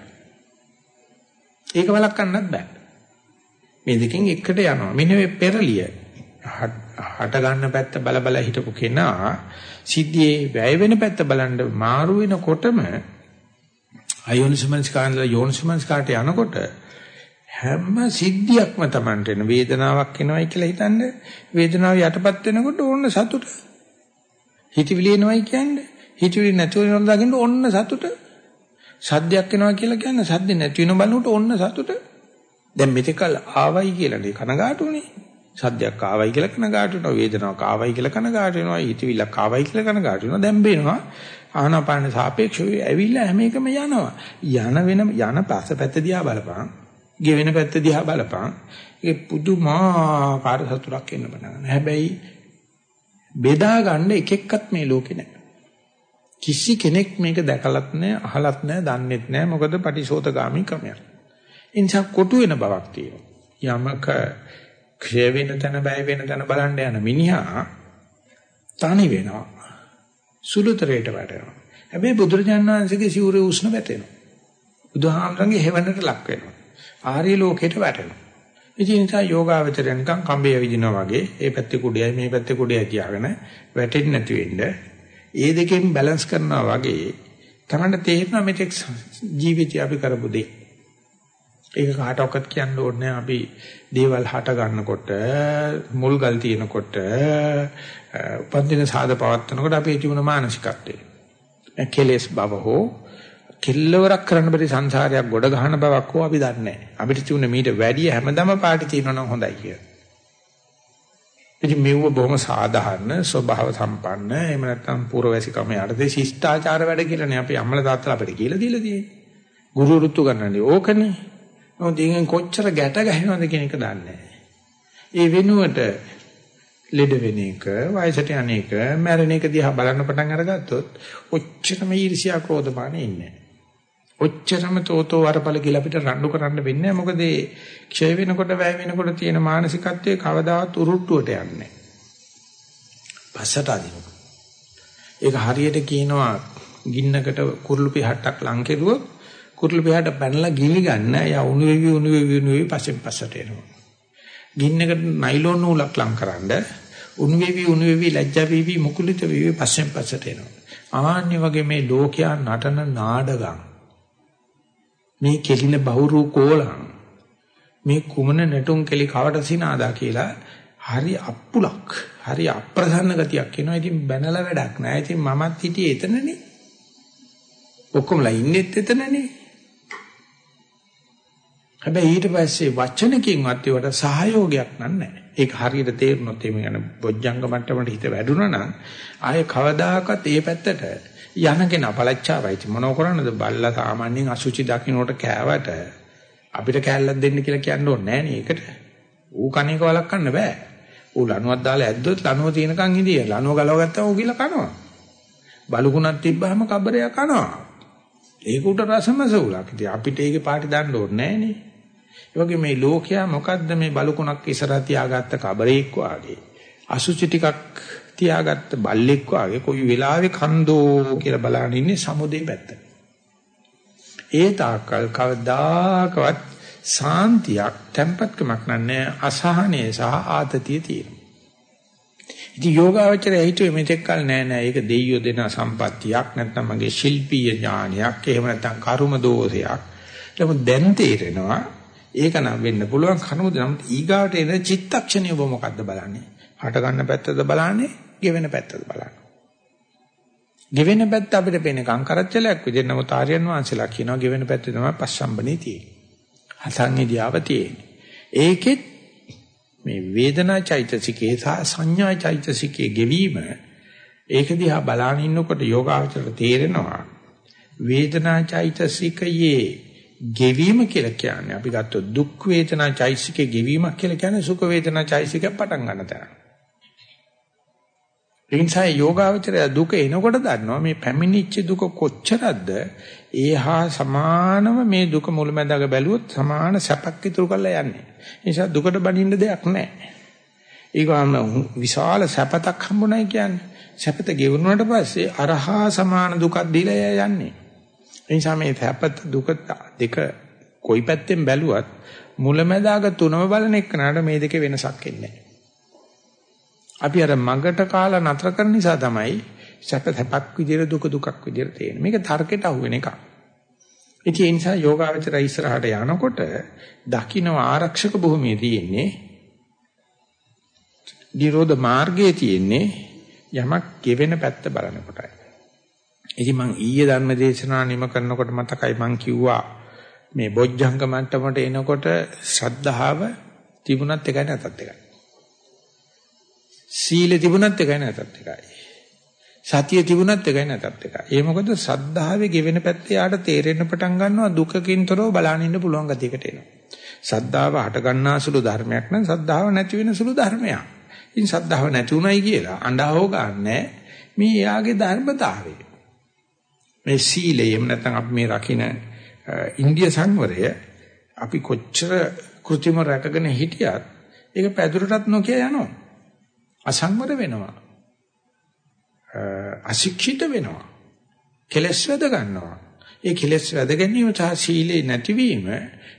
Speaker 1: ඒක වළක්වන්නත් බෑ. මේ දෙකෙන් එකට යනවා. මෙන්න මේ පෙරලිය හට ගන්න පැත්ත බල බල හිටපු කෙනා සිද්ධියේ වැය වෙන පැත්ත බලන්න මාරු වෙනකොටම අයෝනිසමංස්කාරය යෝනිසමංස්කාරට යනකොට හැම සිද්ධියක්ම Tamanට එන වේදනාවක් එනවයි කියලා හිතන්නේ. වේදනාව යටපත් වෙනකොට ඕන්න සතුට. හිතවිලි එනවයි කියන්නේ. හිතවිලි නැතුව වෙනවා දකින්න ඕන්න සතුට. සද්දයක් එනවා කියලා කියන්නේ සද්ද නැති වෙන බලනකොට ඕන්න සතුට. දැන් මෙතකල් ආවයි කියලා නේ කනගාටුනේ සද්දයක් ආවයි කියලා කනගාටු වෙනවා. වේදනාවක් ආවයි කියලා කනගාටු වෙනවා. හිතවිල්ලක් ආවයි කියලා කනගාටු වෙනවා. දැන් බේනවා. ආනාපාන සාපේක්ෂව ඇවිල්ලා හැම එකම යනවා. යන වෙන යන පස්සපැත්ත දිහා බලපන්. ගෙවෙන පැත්ත දිහා බලපන්. ඒ පුදුමාකාර සතුටක් එන්න පටන් ගන්නවා. හැබැයි බෙදා ගන්න එක එක්කත් මේ ලෝකේ නැහැ කිසි කෙනෙක් මේක දැකලත් නැහැ අහලත් නැහැ දන්නෙත් නැහැ මොකද පටිසෝතගාමි ක්‍රමයක්. ඒ නිසා කොටු වෙන බවක් තියෙනවා. යමක ක්ෂය වෙන තැන බය වෙන තැන බලන්න යන මිනිහා තනි වෙනවා. සුළුතරයට වැටෙනවා. හැබැයි බුදුරජාණන් වහන්සේගේ සිවුරේ උෂ්ණ වැටෙනවා. බුදුහාමරංගේ හේවණට ලක් වෙනවා. ආර්ය ලෝකයට වැටෙනවා. ඉතින් නිසා යෝගාවචරය නිකන් කම්බේ විදිනවා වගේ ඒ පැත්තේ කුඩයයි මේ පැත්තේ කුඩයයි තියාගෙන වැටෙන්නේ නැති වෙන්න ඒ දෙකෙන් බැලන්ස් කරනවා වගේ තමයි තේරෙනවා මෙතෙක් ජීවිතය අපි කරපු දේ. ඒක කාටවත් කියන්න ඕනේ අපි දේවල් හට ගන්නකොට මුල් ගල් තියෙනකොට උපන්දින සාද පවත්නකොට අපි ජීවන මානසිකත්වය. කෙලස් බව හෝ කෙල්ලවරක් කරන්න බැරි සංසාරයක් ගොඩ ගහන බවක් හෝ අපි දන්නේ නැහැ. අපිට තියුණ මීට වැඩිය හැමදම පාටි තියෙනවා නම් හොඳයි කියලා. ඉතින් මෙව බොහොම සාධාරණ ස්වභාව සම්පන්න එහෙම නැත්නම් පුරවැසිකම යටතේ ශිෂ්ටාචාර වැඩ කියලානේ අපි අම්මලා තාත්තලා අපිට කියලා දීලා තියෙන්නේ. ගුරු රුතු ගන්නනේ ඕකනේ. මොකද ඉතින් කොච්චර ගැට ගහනවද කියන එක දන්නේ ඒ වෙනුවට ලෙඩ වෙන එක, වයසට යන එක, මැරෙන එක දිහා බලන්න පටන් අරගත්තොත් ඔච්චරම ඊර්ෂ්‍යා ක්‍රෝධමාන ඉන්නේ. ඔච්චරම තෝතෝ වරපල කියලා අපිට රණ්ඩු කරන්න වෙන්නේ මොකද ඒ ක්ෂය වෙනකොට වැය වෙනකොට තියෙන මානසිකත්වයේ කවදාවත් උරුට්ටුවට යන්නේ පස්සට අදිනවා. ඒක හරියට කියනවා ගින්නකට කුරුළු පිහට්ටක් ලං කෙරුවොත් කුරුළු පියාට පැනලා ගිනි ගන්න යා උණු වෙවි උණු වෙවි උණු වෙවි පස්සෙන් පස්සට එනවා. ගින්නකට නයිලොන් නූලක් ලං කරන්න උණු වෙවි උණු වෙවි ලැජ්ජා වෙවි මුකුලිත වෙවි පස්සෙන් පස්සට එනවා. ආන්නේ වගේ මේ ලෝකයා නටන නාඩගම් මේ කෙලින බහුරු කෝලං මේ කුමන නටුම් කෙලි කවට සිනාදා කියලා හරි අප්පුලක් හරි අප්‍රසන්න ගතියක් එනවා. ඉතින් බැනලා වැඩක් නැහැ. ඉතින් මමත් හිටියේ එතනනේ. ඔක්කොමලා ඉන්නෙත් එතනනේ. හැබැයි ඊට පස්සේ වචනකින්වත් ඒවට සහයෝගයක් නැහැ. ඒක හරියට තේරුනොත් එimhe යන බොජ්ජංග මට්ටමට හිත වැඩුණා නම් ආයේ කවදාකවත් ඒ පැත්තට යනගෙන අපලච්චාවයි. මොනව කරන්නද? බල්ලා සාමාන්‍යයෙන් අසුචි දකින්නට කෑවට අපිට කෑල්ලක් දෙන්න කියලා කියන්න ඕනේ නෑනේ ඒකට. ඌ කණේක වළක්වන්න බෑ. ඌ ලණුවක් දාලා ඇද්දොත් ලණුව තියෙනකන් ඉදිය. ලණුව ගලව ගත්තාම ඌ කියලා කනවා. බලුකුණක් තිබ්බහම කබරයක් කනවා. ඒක උට රසමස උලක්. ඉතින් අපිට ඒකේ පාටි දාන්න ඕනේ නෑනේ. ඒ වගේ මේ ලෝකයා මොකද්ද මේ බලුකුණක් ඉස්සරහ තියාගත්ත කබරේක් වාගේ අසුචි ටිකක් තියාගත්ත බල්ලෙක් වාගේ කොයි වෙලාවෙ කන්දෝ කියලා බලන ඉන්නේ සමුදේ පැත්ත. ඒ තාකල් කවදාකවත් සාන්තියක් tempatකමක් නැහැ අසහනය සහ ආතතිය තියෙනවා. ඉතින් යෝගාවචරය හිතුවේ මෙතෙක් කල නෑ නෑ ඒක දෙයියෝ දෙන සම්පත්තියක් නැත්නම් මගේ ශිල්පීය ඥානයක් එහෙම නැත්නම් කර්ම දෝෂයක්. නමුත් දැන් තේරෙනවා ඒක නම් වෙන්න පුළුවන් කනුද නම් ඊගාට එන චිත්තක්ෂණය ඔබ මොකද්ද බලන්නේ? හට ගන්න පැත්තද බලන්නේ? ගෙවෙන පැත්තද බලන්නේ? ගෙවෙන පැත්ත අපිට පේන කංකරච්චලයක් විදිහට නමුත් ආර්යයන් වහන්සේලා කියනවා ගෙවෙන පැත්තේ තමයි පස්සම්බනේ තියෙන්නේ. හසංගිදියාව තියෙන්නේ. ඒකෙත් මේ වේදනා චෛතසිකේ සහ සංඥා චෛතසිකේ ගෙවීම ඒක දිහා බලාගෙන ඉන්නකොට යෝගාචර තේරෙනවා වේදනා චෛතසිකයේ ගෙවීම කියලා කියන්නේ අපි ගත්තොත් දුක් වේදනා චෛසිකේ ගෙවීමක් කියලා කියන්නේ සුඛ වේදනා චෛසිකේ පටන් ගන්න තැන. ඒ නිසා යෝගාවචරය දුක එනකොට දන්නවා මේ පැමිණිච්ච දුක කොච්චරද ඒහා සමානව මේ දුක මුලැමැදක බැලුවොත් සමාන සැපක් ඉතුරු කරලා යන්නේ. ඒ නිසා දුකට බනින්න දෙයක් නැහැ. ඒකම විශාල සැපතක් හම්බුනායි කියන්නේ. සැපත ගෙවුනට පස්සේ අරහා සමාන දුකක් දීලා යන්නේ. ඒ නිසා මේ සැපත දුක දෙක කොයි පැත්තෙන් බැලුවත් මුලැමැදාග තුනම බලන එක්කනට මේ දෙකේ වෙනසක් එන්නේ නැහැ. අපි අර මගට කාලා නතර කරන නිසා තමයි සැප සැපක් විදියට දුක දුකක් විදියට තේරෙන්නේ. මේක තර්කයට අහු වෙන එකක්. ඉතින් ඒ නිසා යෝගාවචර ඉස්සරහට යනකොට දකින්න ආරක්ෂක භූමියේ තියෙන්නේ නිරෝධ මාර්ගයේ තියෙන්නේ යමක් ගෙවෙන පැත්ත බලන කොටයි. ඉතින් මං ඊයේ ධර්ම දේශනාව නිම කරනකොට මතකයි මං කිව්වා මේ බොජ්ජංග මට්ටමට එනකොට ශ්‍රද්ධාව තිබුණත් එකයි නැතත් එකයි. සීල තිබුණත් එකයි නැතත් එකයි. සතිය තිබුණත් එකයි නැතත් එකයි. ඒ මොකද සද්ධාවේ ගෙවෙන පැත්තේ යාට තේරෙන්න පටන් ගන්නවා දුකකින්තරව බලන්න ඉන්න පුළුවන් ගතියකට එනවා. සද්ධාව හට ගන්නාසුළු ධර්මයක් නම් සද්ධාව නැති වෙන සුළු ධර්මයක්. ඉතින් සද්ධාව නැති උනායි කියලා අඬහව ගන්නෑ මේ යාගේ ධර්මතාවය. මේ සීලය එහෙම නැත්නම් අපි මේ රකින්න ඉන්දිය සංවරය අපි කොච්චර કૃතිම රැකගෙන හිටියත් ඒක පැදුරටත් නොකිය යනවා. අසංවර වෙනවා. අශික්ෂිත වෙනවා. කෙලස් වැද ගන්නවා. ඒ කෙලස් වැද ගැනීම සහ සීලේ නැතිවීම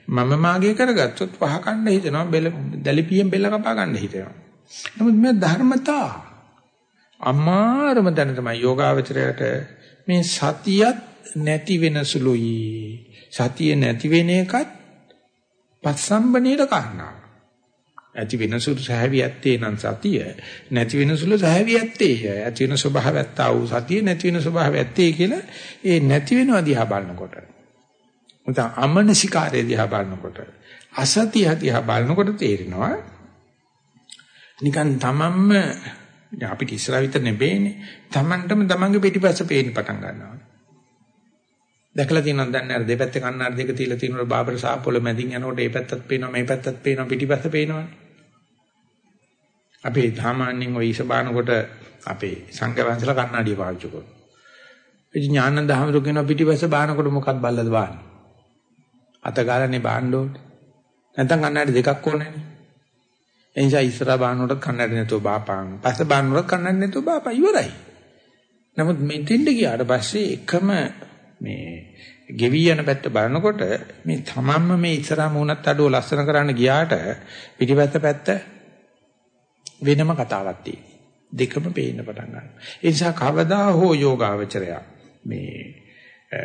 Speaker 1: මම මාගේ කරගත්තොත් වහ කණ්ඩ හිතනවා බෙල දැලිපියෙන් බෙල්ල කපා ගන්න හිතනවා. නමුත් මේ ධර්මතා අමාරුම දැන තමයි යෝගාවචරයට මේ සතියත් නැති වෙන සුළුයි. සතිය නැති වෙන එකත් පස්සම්බනීර කාරණා. ඇති වෙන සුළු සහැවියත්තේ නම් සතිය නැති වෙන සුළු සහැවියත්තේ ඇති වෙන ස්වභාවයත් ආ වූ සතිය නැති වෙන ස්වභාවයත්තේ කියලා ඒ නැති වෙනවා දිහා බලනකොට නැත්නම් අමනසිකාරය දිහා බලනකොට අසතිය දිහා බලනකොට තේරෙනවා නිකන් තමන්ම අපිට ඉස්සරහ විතර නෙබේනේ. Tamanටම තමන්ගේ පිටිපස්ස පේන්න පටන් ගන්නවා. දැකලා තියෙනවද දන්නේ අර දෙපැත්තේ කන්නාඩි දෙක තියලා තියෙනකොට බාබර සාපොල මැදින් යනකොට මේ පැත්තත් පේනවා මේ පැත්තත් පේනවා පිටිපස්ස පේනවනේ. අපි සාමාන්‍යයෙන් ওই ඉසබානකොට අපේ සංඝවංශල කන්නාඩිය පාවිච්චි කරනවා. ඒ ඥානන්ද හැමෝට කියන පිටිපස්ස බානකොට මොකක්ද බල්ලද බාන්නේ? අත ගාලානේ බාන්න ඕනේ. නැත්නම් කන්නාඩි දෙකක් ඕනේනේ. ඒ නිසා ඉස්සරහා බානනකොට කන්නඩ නැතුව බාපං. පස්ස බානනකොට කන්නඩ නැතුව බාපං ඉවරයි. නමුත් මෙතෙන්ට ගියාට පස්සේ එකම මේ ගෙවි යන පැත්ත බලනකොට මේ තමන්ම මේ ඉස්සරහා මූණත් අඩුව ලස්සන කරන්න ගියාට පිටිපැත්ත පැත්ත වෙනම කතාවක් තියෙනවා. දෙකම පේන්න පටන් ගන්නවා. ඒ නිසා කවදා හෝ යෝගාවචරය මේ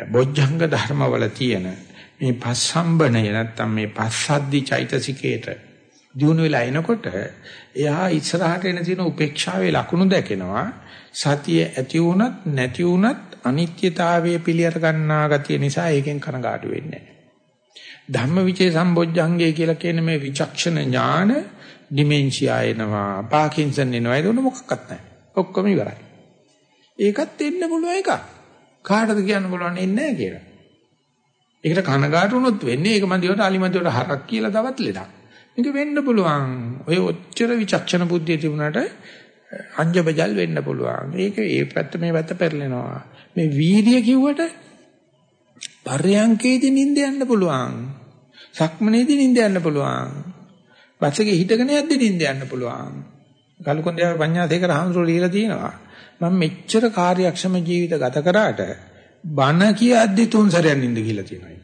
Speaker 1: බොජ්ජංග ධර්මවල තියෙන මේ පස්සම්බණය නැත්තම් මේ පස්සද්දි චෛතසිකේට දිනු වෙලා එනකොට එයා ඉස්සරහට එන තියෙන උපේක්ෂාවේ ලකුණු දැකෙනවා. සතිය ඇති වුණත් නැති වුණත් අනිත්‍යතාවයේ පිළියර ගන්නා ගතිය නිසා ඒකෙන් කනගාටු වෙන්නේ නැහැ. ධම්මවිචේ සම්බොජ්ජංගය කියලා කියන මේ විචක්ෂණ ඥාන ඩිමෙන්ෂියා එනවා පාකින්සන් එනවා. ඒක මොකක්වත් නැහැ. ඔක්කොම ඉවරයි. ඒකත් එන්න පුළුවන් එකක්. කාටද කියන්න පුළුවන් එන්නේ නැහැ කියලා. ඒකට කනගාටු වුණොත් වෙන්නේ ඒක මන්දියට අලිමන්දියට හරක් කියලා තවත් ලෙඩක්. මේක වෙන්න පුළුවන්. ඔය ඔච්චර විචක්ෂණ බුද්ධිය තිබුණාට අංජබජල් වෙන්න පුළුවන්. ඒක ඒ පැත්ත මේ පැත්ත පෙරලෙනවා. මේ වීර්ය කිව්වට පර්යංකේදී නිින්ද යන්න පුළුවන්. සක්මනේදී නිින්ද යන්න පුළුවන්. බස්සගේ හිටගෙන යද්දී නිින්ද යන්න පුළුවන්. ගල්කොන්දේ පඤ්ඤාසේකර හඳුරු ලියලා තියෙනවා. මම මෙච්චර කාර්යක්ෂම ජීවිත ගත කරාට බණ කියද්දී තුන් සැරයක් නිින්ද කියලා තියෙනවා.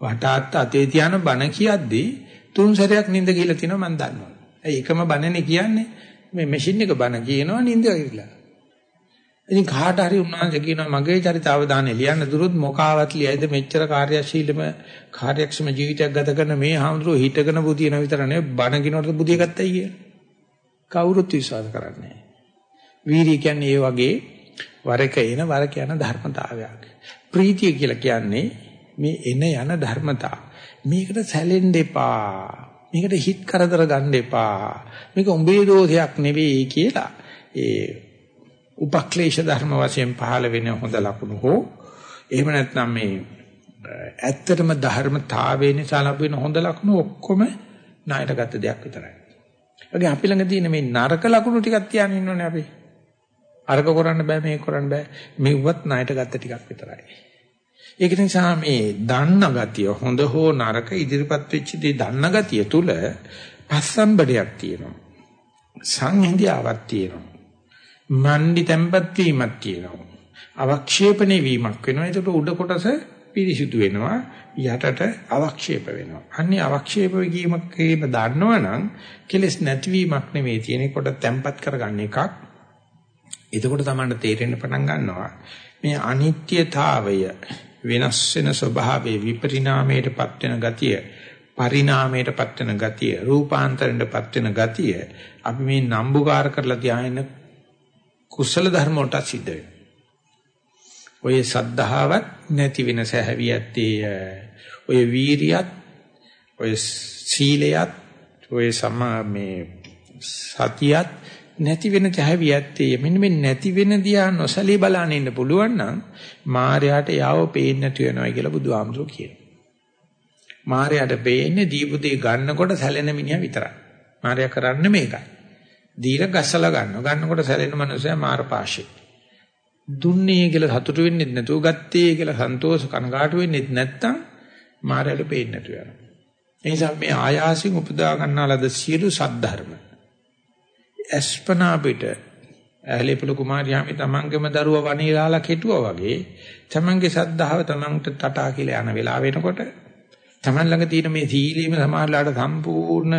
Speaker 1: වටාත් අතේ තියාන බණ කියද්දී තුන් සැරයක් නිින්ද ගිහලා තිනවා මම දන්නවා. ඒ එකම බණනේ කියන්නේ මේ මැෂින් එක බණ කියනවා නිින්ද ගිහලා. ඉතින් කාට හරි උන්වහන්සේ කියනවා මගේ චරිතාවධානය ලියන්න දුරුත් මොකාවත් ලියයිද මෙච්චර කාර්යශීලීම කාර්යක්ෂම ජීවිතයක් ගත කරන මේ හාමුදුරුවෝ හිටගෙන බුදියන විතර නෙවෙයි බණ කිනවට බුදිය ගත්තයි කිය. කවුරුත් විශ්වාස කරන්නේ වීර්ය කියන්නේ ඒ වගේ වරක එන වරක යන ධර්මතාවයක්. ප්‍රීතිය කියලා කියන්නේ මේ එන යන ධර්මතා මේකට සැලෙන්න එපා. මේකට හිත කරදර ගන්න එපා. මේක උඹේ දෝෂයක් නෙවෙයි කියලා ඒ උපක්ලේශ ධර්ම වශයෙන් පහළ වෙන හොඳ ලකුණු හෝ එහෙම නැත්නම් මේ ඇත්තටම ධර්මතාවය නිසා ලැබෙන හොඳ ලක්ෂණ ඔක්කොම ණයට ගත්ත දෙයක් විතරයි. වගේ අපි ළඟ තියෙන මේ නරක ලක්ෂණ ටිකක් තියාගෙන ඉන්නෝනේ අපි. අරක කරන්න බෑ මේක කරන්න බෑ මෙව්වත් ණයට ගත්ත ටිකක් විතරයි. ඒක නිසා මේ දන්න ගතිය හොඳ හෝ නරක ඉදිරිපත් වෙච්ච දේ දන්න ගතිය තුල පස්සම්බඩයක් තියෙනවා. සංහිඳියාවක් තියෙනවා. මන්දි tempat වීමක් තියෙනවා. අවක්ෂේපණේ වීමක් වෙනවා. ඒකට උඩ කොටස පිරිසිදු වෙනවා. යටට අවක්ෂේප වෙනවා. අන්නේ අවක්ෂේප වීමක් කීම දන්නවනම් කෙලස් නැතිවීමක් නෙමෙයි තියෙන කොට tempat කරගන්න එකක්. එතකොට තමයි තේරෙන්න පටන් ගන්නවා. මේ අනිත්‍යතාවය වෙනස් වෙන ස්වභාවයේ විපරිණාමයටපත් වෙන ගතිය පරිණාමයටපත් වෙන ගතිය රූපාන්තරණයටපත් වෙන ගතිය අපි මේ නම්බුකාර කරලා තියාගෙන කුසල ධර්ම වලට සිද්ධ වෙනවා. ඔය සද්ධාවත් නැති වෙන සැහැවියත්තේ ඔය වීරියත් ඔය සීලයත් ඔය සම මේ සතියත් නැති වෙන සැහැවියත්තේ මෙන්න මේ නැති වෙන දියා නොසලී බලන්න ඉන්න පුළුවන් නම් මායයට යාව පේන්නේ නැති වෙනවා කියලා බුදුහාමුදුරුවෝ කියනවා. මායයට පේන්නේ දීපුදී ගන්නකොට සැලෙන මිනිහා විතරයි. මායя කරන්නේ මේකයි. දීලා ගස්සලා ගන්නවා. ගන්නකොට සැලෙන මනුස්සයා මාරපාෂේ. දුන්නේ කියලා සතුටු වෙන්නේ නැතුව ගත්තේ කියලා සන්තෝෂ කනගාටු වෙන්නේ නැත්තම් මායයට පේන්නේ නැතු වෙනවා. ඒ නිසා මේ ආයාසින් උපදා ගන්නාලද සියලු සද්ධර්ම අස්පනා පිට ඇලේපල කුමාරියාමි තමන්ගේම දරුවා වණීලාලා කෙටුවා වගේ තමන්ගේ සද්ධාව තමන්ට තටා කියලා යන වෙලාව වෙනකොට තමන් ළඟ තියෙන මේ සීලීම සමාහලට සම්පූර්ණ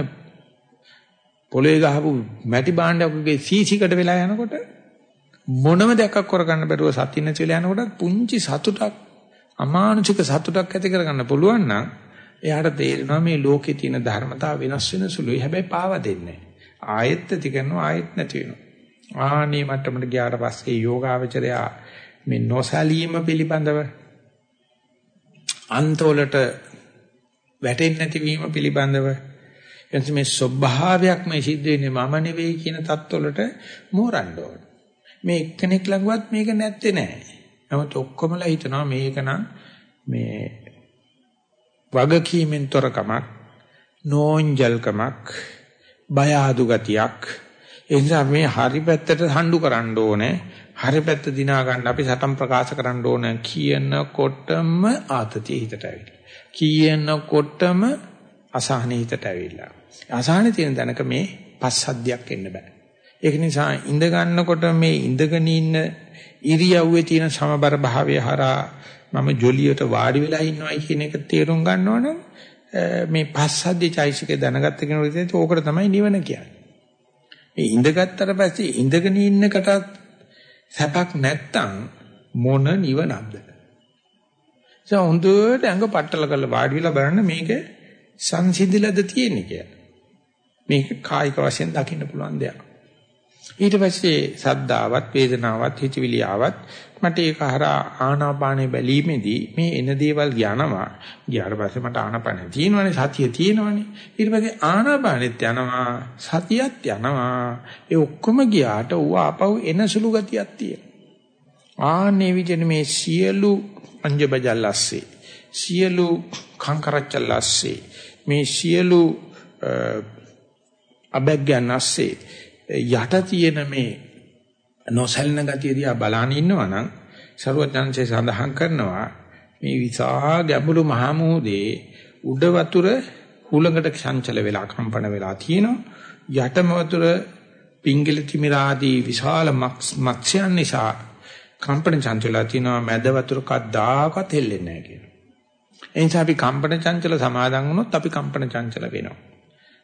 Speaker 1: පොළවේ ගහපු මැටි භාණ්ඩයකගේ සීසිකට වෙලා යනකොට මොනම දෙයක් කරගන්න බැරුව සත්‍ය නැතිලා යනකොට පුංචි සතුටක් අමානුෂික සතුටක් ඇති කරගන්න පුළුවන් නම් එයාට තේරෙනවා මේ ලෝකේ තියෙන ධර්මතාව වෙනස් වෙන සුළුයි. හැබැයි පාව දෙන්නේ ආයෙත් ඇති කරනවා ආයෙත් නැති වෙනවා ආනේ මට්ටමට ගියාට පස්සේ යෝගාවචරයා මේ නොසලීම පිළිබඳව අන්තවලට වැටෙන්නේ නැතිවීම පිළිබඳව එනිසා මේ ස්වභාවයක් මේ සිද්ධ වෙන්නේ මම නෙවෙයි කියන தත්වලට මෝරන්න ඕන. මේ එක්කෙනෙක් ළඟවත් මේක නැත්තේ නෑ. නමුත් ඔක්කොමලා හිතනවා මේක නම් මේ වගකීමෙන් තොරකමක්, නෝන්ජල්කමක්, බය ආදු ගතියක්. ඒ නිසා මේ හරි පැත්තට හඬු කරන්න ඕනේ. හරි පැත්ත දිනා ගන්න අපි සටන් ප්‍රකාශ කරන්න ඕන කියනකොටම ආතතිය හිතට ඇවිල්ලා. කියනකොටම අසහනෙ හිතට ඇවිල්ලා. අසහනේ තියෙන තැනක මේ පස්සද්ධියක් එන්න බෑ. ඒක නිසා ඉඳ ගන්නකොට මේ ඉඳගෙන ඉන්න ඉරියව්වේ තියෙන සමබර භාවය හරහා මම ජොලියට වාඩි වෙලා ඉන්නවයි කියන එක තේරුම් ගන්නවනම් මේ පස්සද්ධි චෛසිකේ දැනගත්ත කෙනෙකුට ඉතින් ඕකට තමයි නිවන කියන්නේ. මේ ඉඳගත්තට පස්සේ ඉඳගෙන ඉන්නකට සැපක් නැත්තම් මොන නිවනක්ද? ඒ හොඳට ඇඟ පట్టල කරලා වාඩි වෙලා බලන්න මේක සංසිඳිලාද තියෙන්නේ කියලා. මේක කායික වශයෙන් දකින්න පුළුවන් දෙයක්. ඊට පස්සේ සද්දාවත් වේදනාවත් හිතවිලියාවත් මට ඒක හරහා ආනාපානෙ බැලීමේදී මේ එන දේවල් යනවා. ගියාට පස්සේ මට ආනාපානෙ තියෙනවනේ සතිය තියෙනවනේ. ඊට පස්සේ ආනාපානෙත් යනවා සතියත් යනවා. ඒ ඔක්කොම ගියාට ඌ ආපහු එන සුළු ගතියක් තියෙනවා. ආන්නේ විදිහට මේ සියලු අංජබජල්ලාස්සේ සියලු කංකරච්චල්ලාස්සේ මේ සියලු අබැග්ගයන් ඇස්සේ යට තියෙන මේ නොසැලෙන ගතිය දිහා බලන ඉන්නවා නම් ਸਰවඥාන්සේ සඳහන් කරනවා මේ විසා ගැඹුරු මහා මුහුදේ උඩ වතුර හුලඟට චංචල වෙලා කම්පන වෙලා තියෙනවා. යටම වතුර පිංගල තිමිරාදී විශාල මත්ස්‍යයන් නිසා කම්පන චංචලලා තියෙනවා. මැද වතුර කද්දාකත් හෙල්ලෙන්නේ නැහැ කියනවා එනිසා අපි කම්පන චංචල සමාදන් වුණොත් අපි කම්පන චංචල වෙනවා.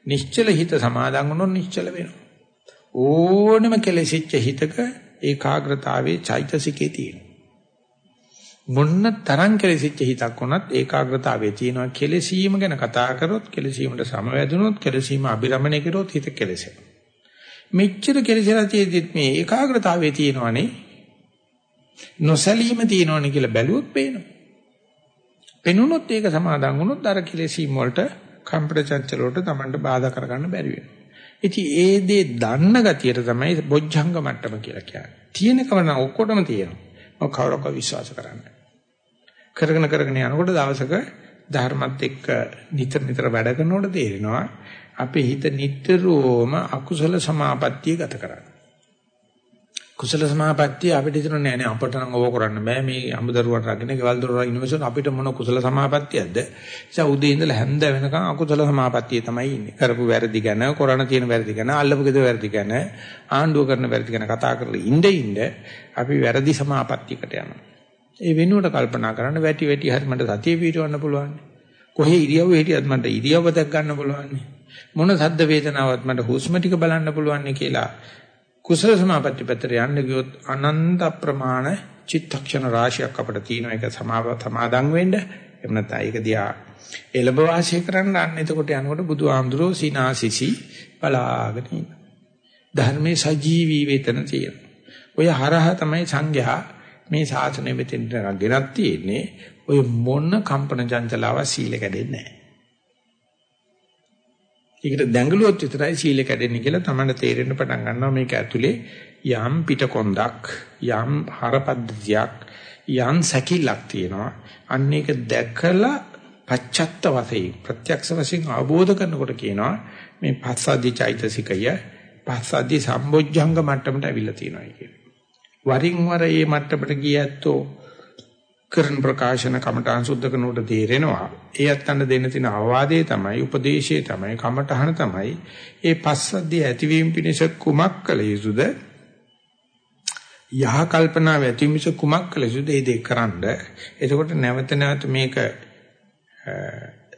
Speaker 1: නිශ්චල හිත සමාදන් වුණොත් නිශ්චල වෙනවා. ඕනෙම කෙලෙසිච්ච හිතක ඒකාග්‍රතාවයේ චෛතසිකේ තියෙනවා. මොන්න තරම් කෙලෙසිච්ච හිතක් වුණත් ඒකාග්‍රතාවයේ තියෙනවා කෙලෙසීම ගැන කතා කරොත් කෙලෙසීමට සමවැදුනොත් කෙලෙසීම අභිරමණය කරොත් හිත කෙලෙසෙනවා. මෙච්චර කෙලෙසලා තියෙද්දිත් මේ ඒකාග්‍රතාවයේ තියෙනවනේ නොසැලීම තියෙනවනේ කියලා බැලුවොත් පේනවා. පෙනුනොත් ඒක සමාදන් වුණොත් අර කෙලෙසීම වලට කම්පන චංචල වලට Tamanට බාධා කරගන්න බැරි වෙනවා. ඉතින් ඒ දේ දන්න ගතියට තමයි බොජ්ජංග මට්ටම කියලා කියන්නේ. තියෙන කවන ඔක්කොටම තියෙනවා. ඔය කවරක විශ්වාස කරන්නේ. කරගෙන කරගෙන යනකොට දවසක ධර්මත් එක්ක නිතර නිතර වැඩ කරනකොට තේරෙනවා අපේ හිත නිතරම අකුසල සමාපත්තිය ගත කරන්නේ. කුසල සමාපත්තිය අපිට හිතන නෑ නෑ. අපට නම් ඕක කරන්න බෑ. මේ අමුදරුවන් රකින්න ගෙවල් දොර ඉන්නවසොත් අපිට මොන කුසල සමාපත්තියක්ද? ඒ නිසා උදේ ඉඳලා හැන්ද වෙනකන් අකුසල සමාපත්තිය තමයි ඉන්නේ. කරපු වැරදි ගැන කරණ තියෙන වැරදි ගැන අල්ලපු ගෙද වැරදි ගැන ආණ්ඩුව කරන වැරදි ගැන කතා කරලා ඉඳ ඉඳ අපි වැරදි සමාපත්තියකට යනවා. ඒ වෙනුවට කල්පනා කරන්න වැටි වැටි හරි මට සතිය පිටවන්න පුළුවන්. කොහේ ඉරියව්ව හිටියත් මට ඉරියව්ව දැක් ගන්න පුළුවන්. මොන සද්ද වේදනාවක් මට හුස්ම ටික බලන්න පුළුවන් කියලා කුසල සමාපatti පැත්තට යන්න ගියොත් අනන්ත ප්‍රමාණ චිත්තක්ෂණ රාශියක් අපිට තියෙන එක සමාව සමාදන් වෙන්න එහෙම නැත්නම් ඒක දිහා එළඹ වාසය කරන්න අන්න එතකොට යනකොට බුදුහාමුදුරෝ සීනාසිසි බලාගෙන ඉන්න. ධර්මයේ සජීවී වේතන තියෙන. ඔය හරහා තමයි සංඝයා මේ ශාසනය මෙතෙන්ට ගෙනත් තියෙන්නේ. ඔය මොන කම්පන චංචලාව සීල කැඩෙන්නේ නැහැ. ඒකට දැඟලුවොත් විතරයි සීල කැඩෙන්නේ කියලා තමයි තේරෙන්න පටන් ගන්නවා. මේක ඇතුලේ යම් පිටකොන්දක් යම් හරපද්ධතියක් යම් සැකිලක් තියෙනවා. අන්න ඒක දැකලා පච්චත්ත වශයෙන් ප්‍රත්‍යක්ෂ වශයෙන් අවබෝධ කරනකොට කියනවා මේ පස්සද්ධි චෛතසිකය පස්සද්ධි සම්බොජ්ජංග මට්ටමට අවිල්ලා තියෙනවා කියන්නේ වරින් වර මේ මට්ටමට ගියැත්තෝ කරන ප්‍රකාශන කමඨාන් සුද්ධ කරනකොට තේරෙනවා. ඒ අත්තන්න දෙන්න තියෙන අවවාදයේ තමයි උපදේශයේ තමයි කමඨහන තමයි. ඒ පස්සද්ධිය ඇතිවීම පිණිස කුමක් කළ යුතුද? යහ කල්පනා වැතිමිස කුමක් කළ යුතුද? ඒ දෙක කරන්ඩ. එතකොට නැවත නැවත මේක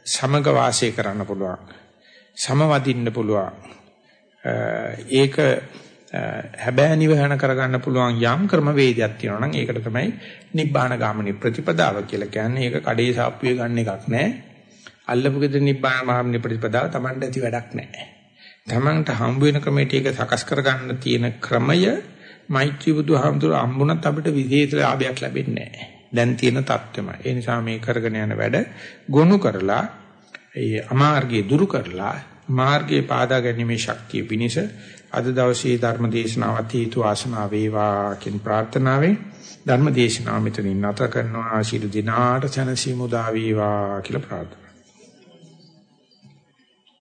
Speaker 1: සමග වාසය කරන්න පුළුවන්. සමවදින්න පුළුවන්. ඒක හැබෑ නිවහන කරගන්න පුළුවන් යම් ක්‍රම වේදයක් තියෙනවා නම් ඒකට තමයි නිබ්බාන ගාමිනී ප්‍රතිපදාව කියලා කියන්නේ. ඒක කඩේ සාප්පුවේ ගන්න එකක් නෑ. අල්ලපු ගෙදර නිබ්බාන ගාමිනී ප්‍රතිපදාව Tamanට ඇති වැඩක් නෑ. Tamanට හම්බ වෙන ක්‍රමයට ඒක සකස් කරගන්න තියෙන ක්‍රමය මෛත්‍රී බුදුහාමුදුර අම්බුණත් අපිට විශේෂ ලාභයක් ලැබෙන්නේ නෑ. දැන් තියෙන தත්ත්වෙමයි. ඒ නිසා මේ කරගෙන යන වැඩ ගොනු කරලා ඒ අමාර්ගය දුරු කරලා මාර්ගයේ පාදා ගැනීමේ ශක්තිය පිණිස අද දවසේ ධර්ම දේශනාවත් හේතු ආසනාව වේවා කියන ප්‍රාර්ථනාවෙන් ධර්ම දේශනාව මෙතනින් නැත කරනවා. ආශිර්වාද දිනාට සනසීමු දා වේවා කියලා ප්‍රාර්ථනා